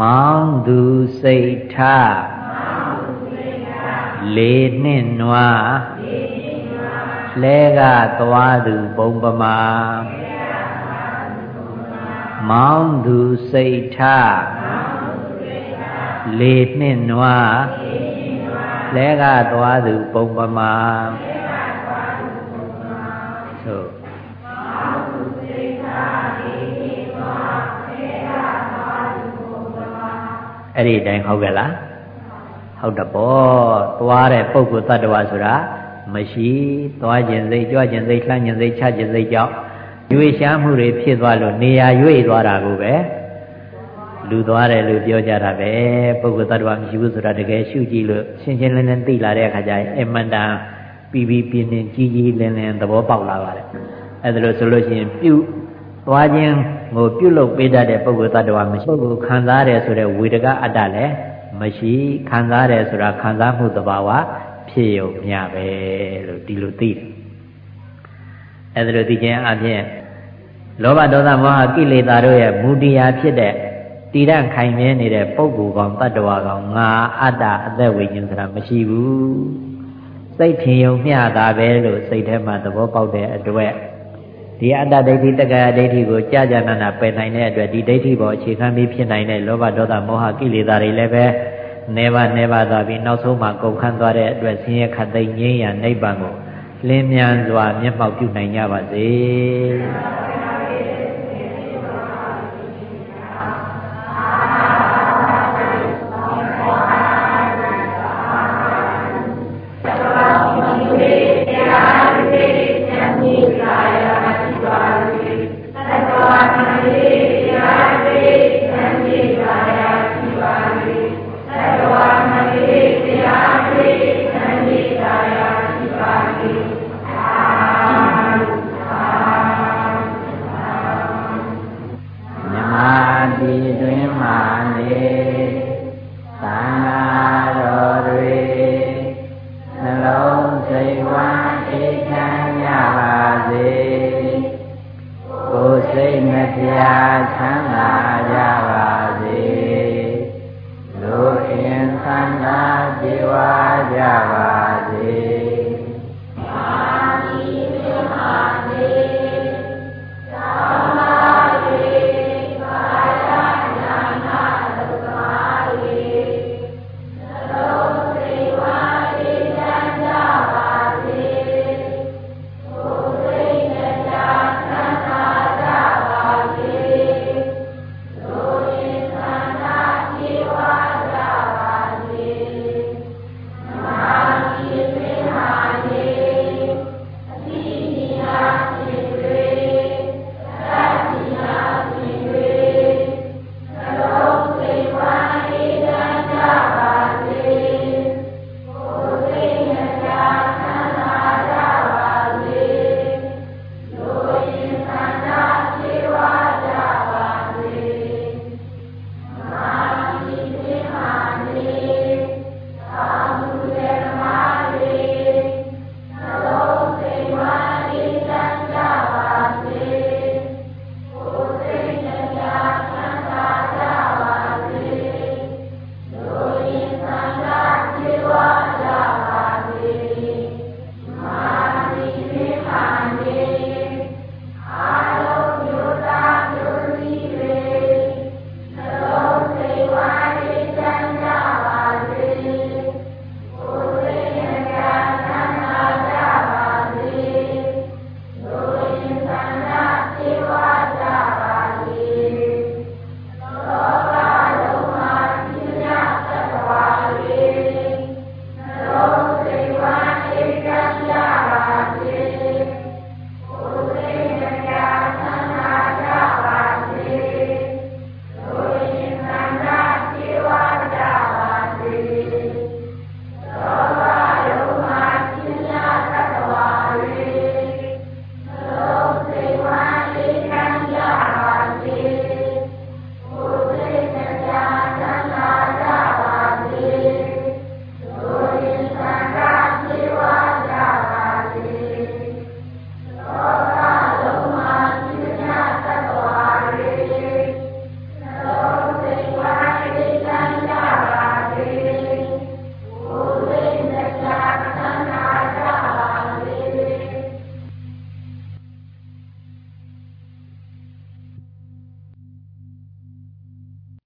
A: မောင်းသူစိတ်ထ လေနှင့်နွားလဲကသွားသူပုံပမာမောင်းသူစိတ်ထလေနှင့်နွားလဲကသွားသူပုံပမာသို့အဲ့ဒီတိုင်းဟုတ်ကဲ့လား ဟုတ်တပေါ့သွားတဲ့ပုဂ္ဂိုလ်တ attva ဆိုတာမရှိသွားခြင်းစိတ်ကြွခြင်းစိတ်လှမ်းခြင်းစိတ်ချခြင်းစိတ်ကြောင့်ရွေရှားမှုတွေဖြစ်သွားလို့နေရာရွေ့သွားတာကိုပဲလူသွားတယ်လို့ပြောကြတာပဲပုဂ္ဂိုလ်တ attva မရှိဘူးဆိုတာတကယ်ရှုကြည့်လို့ရှင်းရှင်းလင်းလင်းသိလာတဲ့အခါကျရင်အမတန်ပြီးပြီးပြင်းပြင်းကြီးကြီးလင်းလင်းသဘောပေါက်လာပါတယ်အဲ့ဒါလို့ဆိုလို့ရှိရင်ပြုသွားခြင်းကိုပြုလုပ်ပေးတတ်တဲ့ပုဂ္ဂိုလ်တ attva မရှိဘူးခံစားတယ်ဆိုတဲ့ဝေဒကအတ္တလည်း မရှိခံစားတယ်ဆိုတာခံစားမှုသဘာဝဖြစ်ရုံမျှပဲလို့ဒီလိုသိတယ်အဲဒါလိုသိခြင်းအပြင်လောဘဒေါသမောဟကိလေသာတို့ရဲ့မူတရားဖြစ်တဲ့တည်ရန်ခိုင်မြဲနေတဲ့ပုဂ္ဂိုလ်ကောင်တ attva ကောင်ငါအတ္တအသက်ဝိညာဉ်ဆိုတာမရှိဘူးစိတ်ထင်ယုံမျှတာပဲလို့စိတ်ထဲမှာသဘောပေါက်တဲ့အတွက် ဒီအတ္တဒိဋ္ဌိတက္ကရာဒိဋ္ဌိကိုကြာကြာနာနာပယ်နိုင်တဲ့အတွက်ဒီဒိဋ္ဌိပေါ်အခြေခံပြီးဖြစ်နိုင်တဲ့လောဘဒေါသမောဟကိလေသာတွေလည်းပဲနေပါနေပါသွားပြီးနောက်ဆုံးမှာကုန်ခန်းသွားတဲ့အတွက်ဆင်းရဲခတ်သိမ်းငြိမ်းရနိဗ္ဗာန်ကိုလင်းမြန်စွာမျက်မှောက်ပြုနိုင်ကြပါစေ။